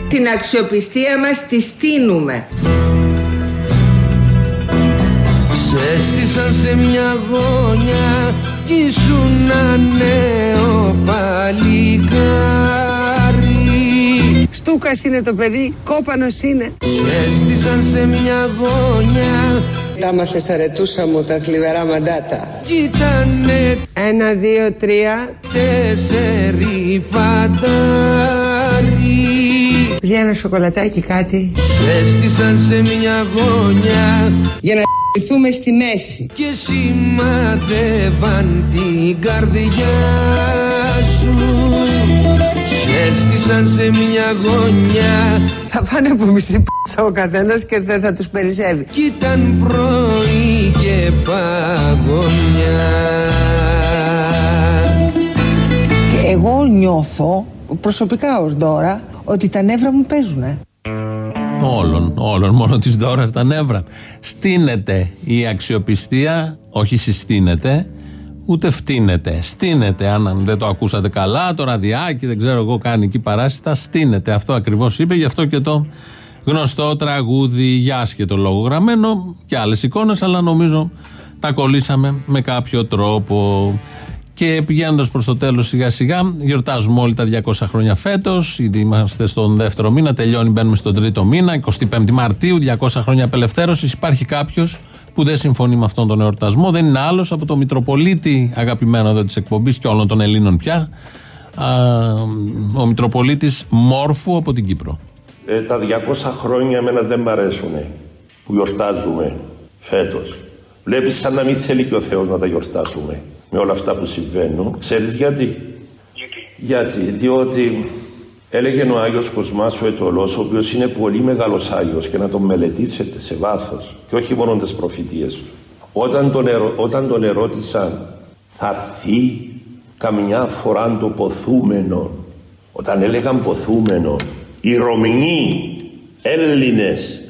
Την αξιοπιστία μας τη στείνουμε. Σε έστησαν σε μια γωνιά κι ήσουν ένα νέο παλικάρι Στούκας είναι το παιδί, κόπανος είναι. Σε έστησαν σε μια γωνιά Τα μάθες αρετούσα μου τα θλιβερά μαντάτα. κι ήτανε Ένα, δύο, τρία. τέσσερι φαντάρι Παιδιά ένα σοκολατάκι κάτι. Σε έστησαν σε μια γωνιά Για να λυθούμε στη μέση. και σημάδευαν την καρδιά σου Σε έστησαν σε μια γωνιά Θα πάνε από μισή πίτσα ο καθένας και δεν θα τους περισσεύει. κι ήταν πρωί και παγωνιά Και εγώ νιώθω προσωπικά ως Ντόρα ότι τα νεύρα μου παίζουνε. Όλων, όλων, μόνο της δώρα τα νεύρα. Στείνεται η αξιοπιστία, όχι συστήνεται, ούτε φτύνεται. Στείνεται, αν δεν το ακούσατε καλά, το ραδιάκι, δεν ξέρω εγώ, κάνει εκεί παράσιτα. Στείνεται. Αυτό ακριβώς είπε, γι' αυτό και το γνωστό τραγούδι για άσχετο λόγο γραμμένο και άλλες εικόνες, αλλά νομίζω τα κολλήσαμε με κάποιο τρόπο. Και πηγαίνοντας προς το τέλος σιγά σιγά, γιορτάζουμε όλοι τα 200 χρόνια φέτος. Ήδη είμαστε στον δεύτερο μήνα, τελειώνει, μπαίνουμε στον τρίτο μήνα, 25η Μαρτίου, 200 χρόνια απελευθέρωσης. Υπάρχει κάποιος που δεν συμφωνεί με αυτόν τον εορτασμό. Δεν είναι άλλος από το Μητροπολίτη, αγαπημένο εδώ της εκπομπής και όλων των Ελλήνων πια. Α, ο Μητροπολίτης Μόρφου από την Κύπρο. Ε, τα 200 χρόνια εμένα δεν μ' αρέσουν που γιορτάζουμε φέτος. Βλέπεις σαν να μην θέλει και ο Θεός να τα γιορτάσουμε με όλα αυτά που συμβαίνουν. Ξέρεις γιατί; Γιατί; Διότι έλεγε ο Άγιος Κοσμάς ο Ετωλός, ο οποίος είναι πολύ μεγάλος Άγιος και να τον μελετήσετε σε βάθος και όχι μόνο τις προφητείες του. Όταν τον, ερω- όταν τον ερώτησαν θα έρθει καμιά φορά το ποθούμενο όταν έλεγαν ποθούμενο οι Ρωμινοί Έλληνες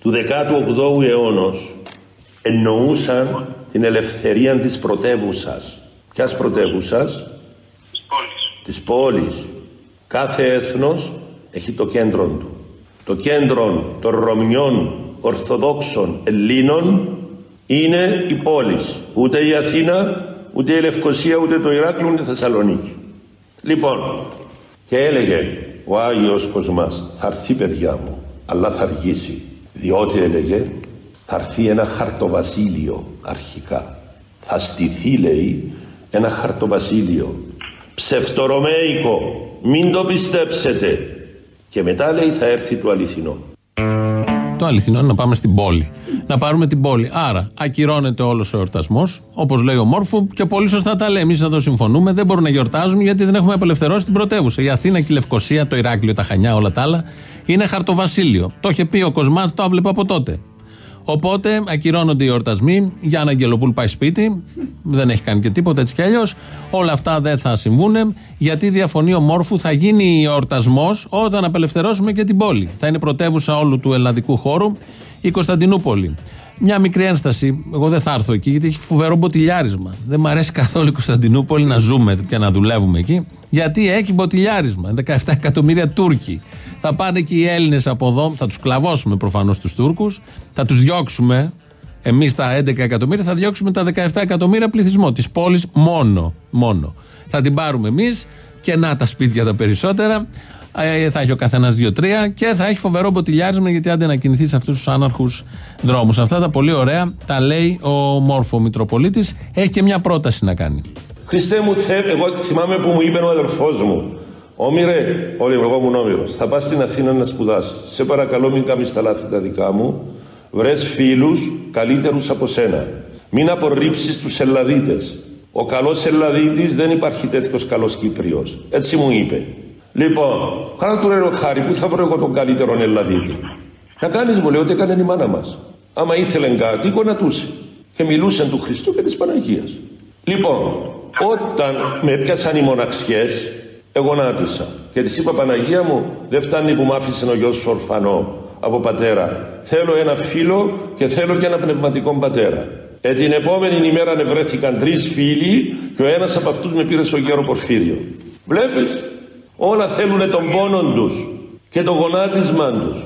του 18ου αιώνα εννοούσαν την ελευθερία της πρωτεύουσας. Ποιας πρωτεύουσας; Της πόλης. Κάθε έθνος έχει το κέντρο του. Το κέντρο των Ρωμιών Ορθοδόξων Ελλήνων είναι η πόλης. Ούτε η Αθήνα, ούτε η Λευκοσία, ούτε το Ηράκλειο, ούτε η Θεσσαλονίκη. Λοιπόν, και έλεγε ο Άγιος Κοσμάς, θα έρθει παιδιά μου, αλλά θα αργήσει. Διότι έλεγε, θα έρθει ένα χαρτοβασίλειο αρχικά. Θα στηθεί, λέει, ένα χαρτοβασίλειο. Ψευτορωμαϊκό, μην το πιστέψετε. Και μετά, λέει, θα έρθει το αληθινό. Το αληθινό είναι να πάμε στην πόλη. Να πάρουμε την πόλη. Άρα, ακυρώνεται όλος ο εορτασμός, όπως λέει ο Μόρφου, και πολύ σωστά τα λέει. Εμείς εδώ συμφωνούμε. Δεν μπορούν να γιορτάζουν γιατί δεν έχουμε απελευθερώσει την πρωτεύουσα. Η Αθήνα και η Λευκοσία, το Ηράκλειο, τα Χανιά, όλα τα άλλα είναι χαρτοβασίλειο. Το είχε πει ο Κοσμάς, το έβλεπε από τότε. Οπότε ακυρώνονται οι εορτασμοί. Γιάννα Αγγελοπούλ πάει σπίτι. Δεν έχει κάνει και τίποτα έτσι κι αλλιώς. Όλα αυτά δεν θα συμβούν. Γιατί διαφωνεί ο Μόρφου, θα γίνει εορτασμός όταν απελευθερώσουμε και την πόλη. Θα είναι πρωτεύουσα όλου του ελλαδικού χώρου η Κωνσταντινούπολη. Μια μικρή ένσταση. Εγώ δεν θα έρθω εκεί γιατί έχει φοβερό μποτιλιάρισμα. Δεν μου αρέσει καθόλου η Κωνσταντινούπολη να ζούμε και να δουλεύουμε εκεί. Γιατί έχει μποτιλιάρισμα. 17 εκατομμύρια Τούρκοι. Θα πάνε και οι Έλληνες από εδώ, θα τους κλαβώσουμε προφανώς τους Τούρκους, θα τους διώξουμε. Εμείς τα 11 εκατομμύρια θα διώξουμε τα 17 εκατομμύρια πληθυσμό της πόλης μόνο. μόνο. Θα την πάρουμε εμείς και να τα σπίτια τα περισσότερα. Ε, θα έχει ο καθένας δύο-τρία και θα έχει φοβερό μποτιλιάρισμα γιατί άντε να κινηθείς σε αυτούς τους άναρχους δρόμους. Αυτά τα πολύ ωραία τα λέει ο Μόρφο Μητροπολίτης. Έχει και μια πρόταση να κάνει. Χριστέ μου, θε, εγώ θυμάμαι που μου είπε ο αδερφός μου. Όμηρε, όλοι εγώ μου όμηρο, θα πας στην Αθήνα να σπουδάσει. Σε παρακαλώ, μην κάνεις τα λάθη τα δικά μου. Βρες φίλους καλύτερους από σένα. Μην απορρίψεις τους Ελλαδίτες. Ο καλός Ελλαδίτης δεν υπάρχει τέτοιος καλός Κύπριος. Έτσι μου είπε. Λοιπόν, κάνα του ρε χάρη, πού θα βρω εγώ τον καλύτερο Ελλαδίτη. Να κάνεις, μου λέει, ότι έκανε η μάνα μας. Άμα ήθελε κάτι, γονατούσε. Και μιλούσε του Χριστού και της Παναγίας. Λοιπόν, όταν με έπιασαν οι μοναξιές, εγωνάτισα. Και της είπα Παναγία μου, δεν φτάνει που μ' άφησες ο γιος σου ορφανό από πατέρα. Θέλω ένα φίλο και θέλω και ένα πνευματικό πατέρα. Ε, την επόμενη ημέρα βρέθηκαν τρεις φίλοι και ο ένας από αυτούς με πήρε στο γέρο Πορφύριο. Βλέπεις, όλα θέλουν τον πόνο τους και το γονάτισμά τους.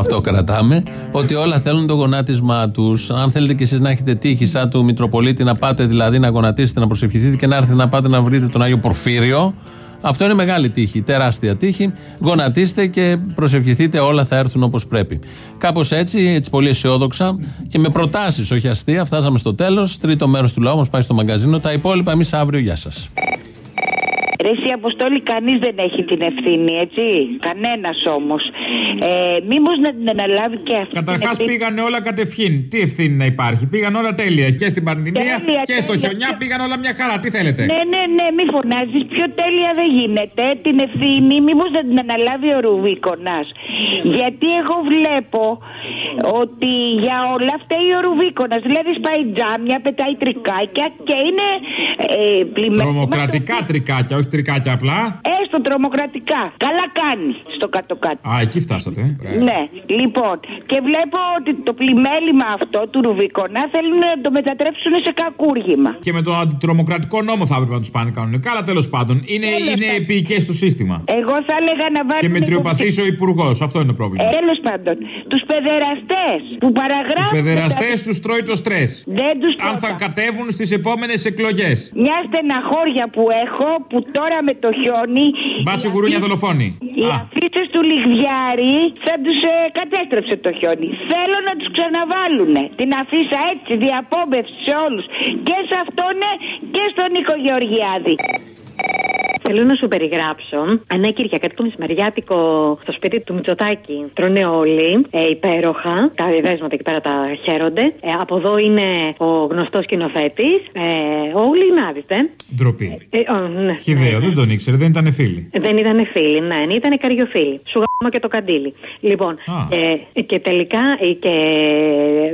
Αυτό κρατάμε. Ότι όλα θέλουν το γονάτισμά τους. Αν θέλετε κι εσείς να έχετε τύχη, σαν του Μητροπολίτη, να πάτε δηλαδή να γονατίσετε, να προσευχηθείτε και να έρθετε να πάτε να βρείτε τον Άγιο Πορφύριο. Αυτό είναι μεγάλη τύχη, τεράστια τύχη. Γονατίστε και προσευχηθείτε, όλα θα έρθουν όπως πρέπει. Κάπως έτσι, έτσι πολύ αισιόδοξα και με προτάσεις, όχι αστεία, φτάσαμε στο τέλος. Τρίτο μέρος του λαού μας πάει στο μαγκαζίνο. Τα υπόλοιπα εμείς αύριο. Γεια σας. Ρε εσύ Αποστόλη κανείς δεν έχει την ευθύνη έτσι; Κανένας όμως ε, Μήπως να την αναλάβει και αυτή Καταρχάς την ευθύνη; πήγαν όλα κατευχήν. Τι ευθύνη να υπάρχει; Πήγαν όλα τέλεια. Και στην πανδημία Τέλεια, και στο τέλεια. χιονιά πήγαν όλα μια χαρά. Τι θέλετε; Ναι, ναι, ναι, μη φωνάζεις. Πιο τέλεια δεν γίνεται. Την ευθύνη, μήπως να την αναλάβει ο Ρουβίκονας; Γιατί εγώ βλέπω ότι για όλα φταίει ο Ρουβίκονας. Δηλαδή σπάει τζάμια, πετάει τρικάκια και είναι ε, πλημμένα. Τρομοκρατικά τρικάκια, όχι τρικάκια απλά. Έστω τρομοκρατικά. Καλά κάνεις στο κάτω-κάτω. Α, εκεί φτάσατε. ε. Ναι, λοιπόν. Και βλέπω ότι το πλημέλημα αυτό του Ρουβίκονα θέλουν να το μετατρέψουν σε κακούργημα. Και με τον αντιτρομοκρατικό νόμο θα έπρεπε να τους πάνε κανονικά. Αλλά τέλος πάντων είναι, είναι επίοικες στο σύστημα. Εγώ θα έλεγα να βάλουν. Και μετριοπαθή ο υπουργός. Αυτό είναι το πρόβλημα. Τέλος πάντων, τους παιδεραστές που Τους παραγράφουν. παιδεραστές τους τρώει το στρες. Δεν τους Αν θα κατέβουν στις επόμενες εκλογές. Μια στεναχώρια που έχω που τώρα με το χιόνι. Μπάτσο γουρούνια δολοφόνη. Οι Α. αφήσει τους Λιγδιάρη θα τους κατέστρεψε το χιόνι. Θέλω να τους ξαναβάλουν. Την αφήσα έτσι, διαπόμπευση σε όλους. Και σε αυτόν και στον Νίκο Γεωργιάδη. Θέλω να σου περιγράψω ένα Κυριακάτικο μεσημεριάτικο στο σπίτι του Μητσοτάκη. Τρώνε όλοι ε, υπέροχα. Τα δέσματα εκεί πέρα τα χαίρονται. Ε, από εδώ είναι ο γνωστός σκηνοθέτης, ε, ο Λινάδη, ε. Ντροπή. Ε, ο, ναι. Χιδαίο, δεν τον ήξερε, δεν ήταν φίλοι. Δεν ήταν φίλοι, ναι, ήταν καριοφίλοι. Σου γάμω και το καντήλι. Λοιπόν, ε, και τελικά ε, και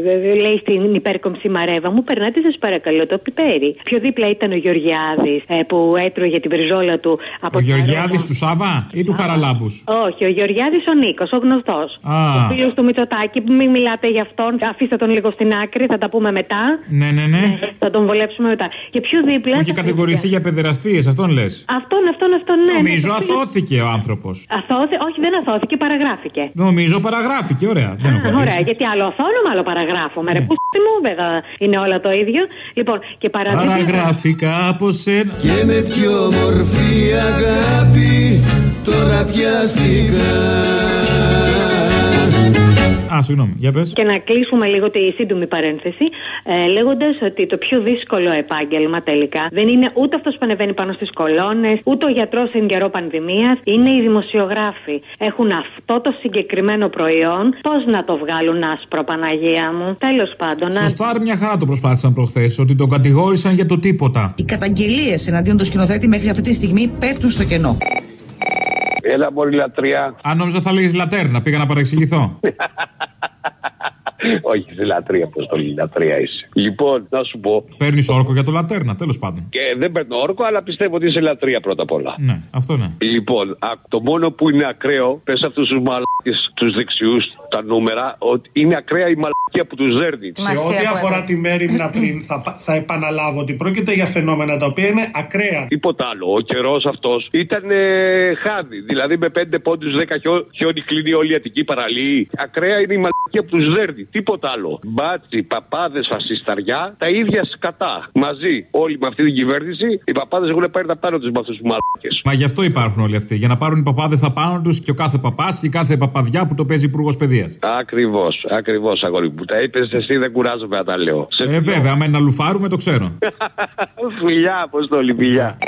ε, λέει στην υπέρκομψη Μαρέβα μου, περνάτε σας παρακαλώ το πιπέρι. Πιο δίπλα ήταν ο Γεωργιάδης ε, που έτρωγε την μπριζόλα του από Ο τα Γεωργιάδης του Σάβα ή του Χαραλάμπους; όχι, ο Γεωργιάδης ο Νίκος, ο γνωστός. Α. Ο φίλος του Μητσοτάκη που μην μιλάτε για αυτόν. Αφήστε τον λίγο στην άκρη, θα τα πούμε μετά. Ναι, ναι, ναι. Θα τον βολέψουμε μετά. Και πιο δίπλα. Που είχε στα κατηγορηθεί για παιδεραστίες, αυτόν λες. Αυτόν, αυτόν, αυτόν, ναι. Νομίζω ναι, το φίλο- αθώθηκε ο άνθρωπος. Αθώθη, όχι, δεν αθώθηκε, παραγράφηκε. Νομίζω παραγράφηκε, ωραία. Δεν έχω Α, δει. ωραία, γιατί άλλο αθώνομαι, άλλο παραγράφω. Με ρε, πού μου, βέβαια είναι όλα το ίδιο. Λοιπόν, και παραδείγμα. Παραγράφηκα από σένα. Και με πιο μορφή αγάπη τώρα πιαστικά Α, συγγνώμη, για πες. Και να κλείσουμε λίγο τη σύντομη παρένθεση, ε, λέγοντας ότι το πιο δύσκολο επάγγελμα τελικά δεν είναι ούτε αυτός που ανεβαίνει πάνω στις κολόνες, ούτε ο γιατρός εν καιρό πανδημίας, είναι οι δημοσιογράφοι. Έχουν αυτό το συγκεκριμένο προϊόν. Πώς να το βγάλουν άσπρο, Παναγία μου. Τέλος πάντων, να- Σωστά, μια χαρά το προσπάθησαν προχθές. Ότι τον κατηγόρησαν για το τίποτα. Οι καταγγελίες εναντίον του σκηνοθέτη μέχρι αυτή τη στιγμή πέφτουν στο κενό. Έλα, Μωρή λατρεία. Αν νόμιζα θα λέγει λατέρνα, πήγα να παρεξηγηθώ. Όχι, σε λατρεία, πώς το λέει, λατρεία είσαι. Λοιπόν, να σου πω. Παίρνεις όρκο για το λατέρνα, τέλος πάντων. Και δεν παίρνω όρκο, αλλά πιστεύω ότι είσαι λατρεία πρώτα απ' όλα. Ναι, αυτό ναι. Λοιπόν, α, το μόνο που είναι ακραίο, πες αυτούς τους μαλάκες, τους δεξιούς, τα νούμερα ότι είναι ακραία η μαλακία που τους δέρνει. Σε ό,τι αφορά τη μέρημνα πριν, θα, πα- θα επαναλάβω ότι πρόκειται για φαινόμενα τα οποία είναι ακραία. Τίποτα άλλο. Ο καιρός αυτός ήταν ε, χάδι. Δηλαδή με 5 πόντους 10 χιό, χιόνι κλείνει όλη η Αττική παραλία. Ακραία είναι η μαλακία που τους δέρνει. Τίποτα άλλο. Μπάτσι, παπάδες, φασισταριά, τα ίδια σκατά. Μαζί όλοι με αυτή την κυβέρνηση, οι παπάδες έχουν πάρει τα πάνω τους με αυτούς τους μαλακίε. Μα γι' αυτό υπάρχουν όλοι αυτοί. Για να πάρουν οι παπάδες τα πάνω τους και ο κάθε παπάς και η κάθε παπαδιά που το παίζει υπουργός Ακριβώς, ακριβώς αγόρι που τα είπες εσύ, δεν κουράζομαι να τα λέω. Ε, ε βέβαια, με ένα λουφάρουμε το ξέρω. φιλιά, πώ φιλιά.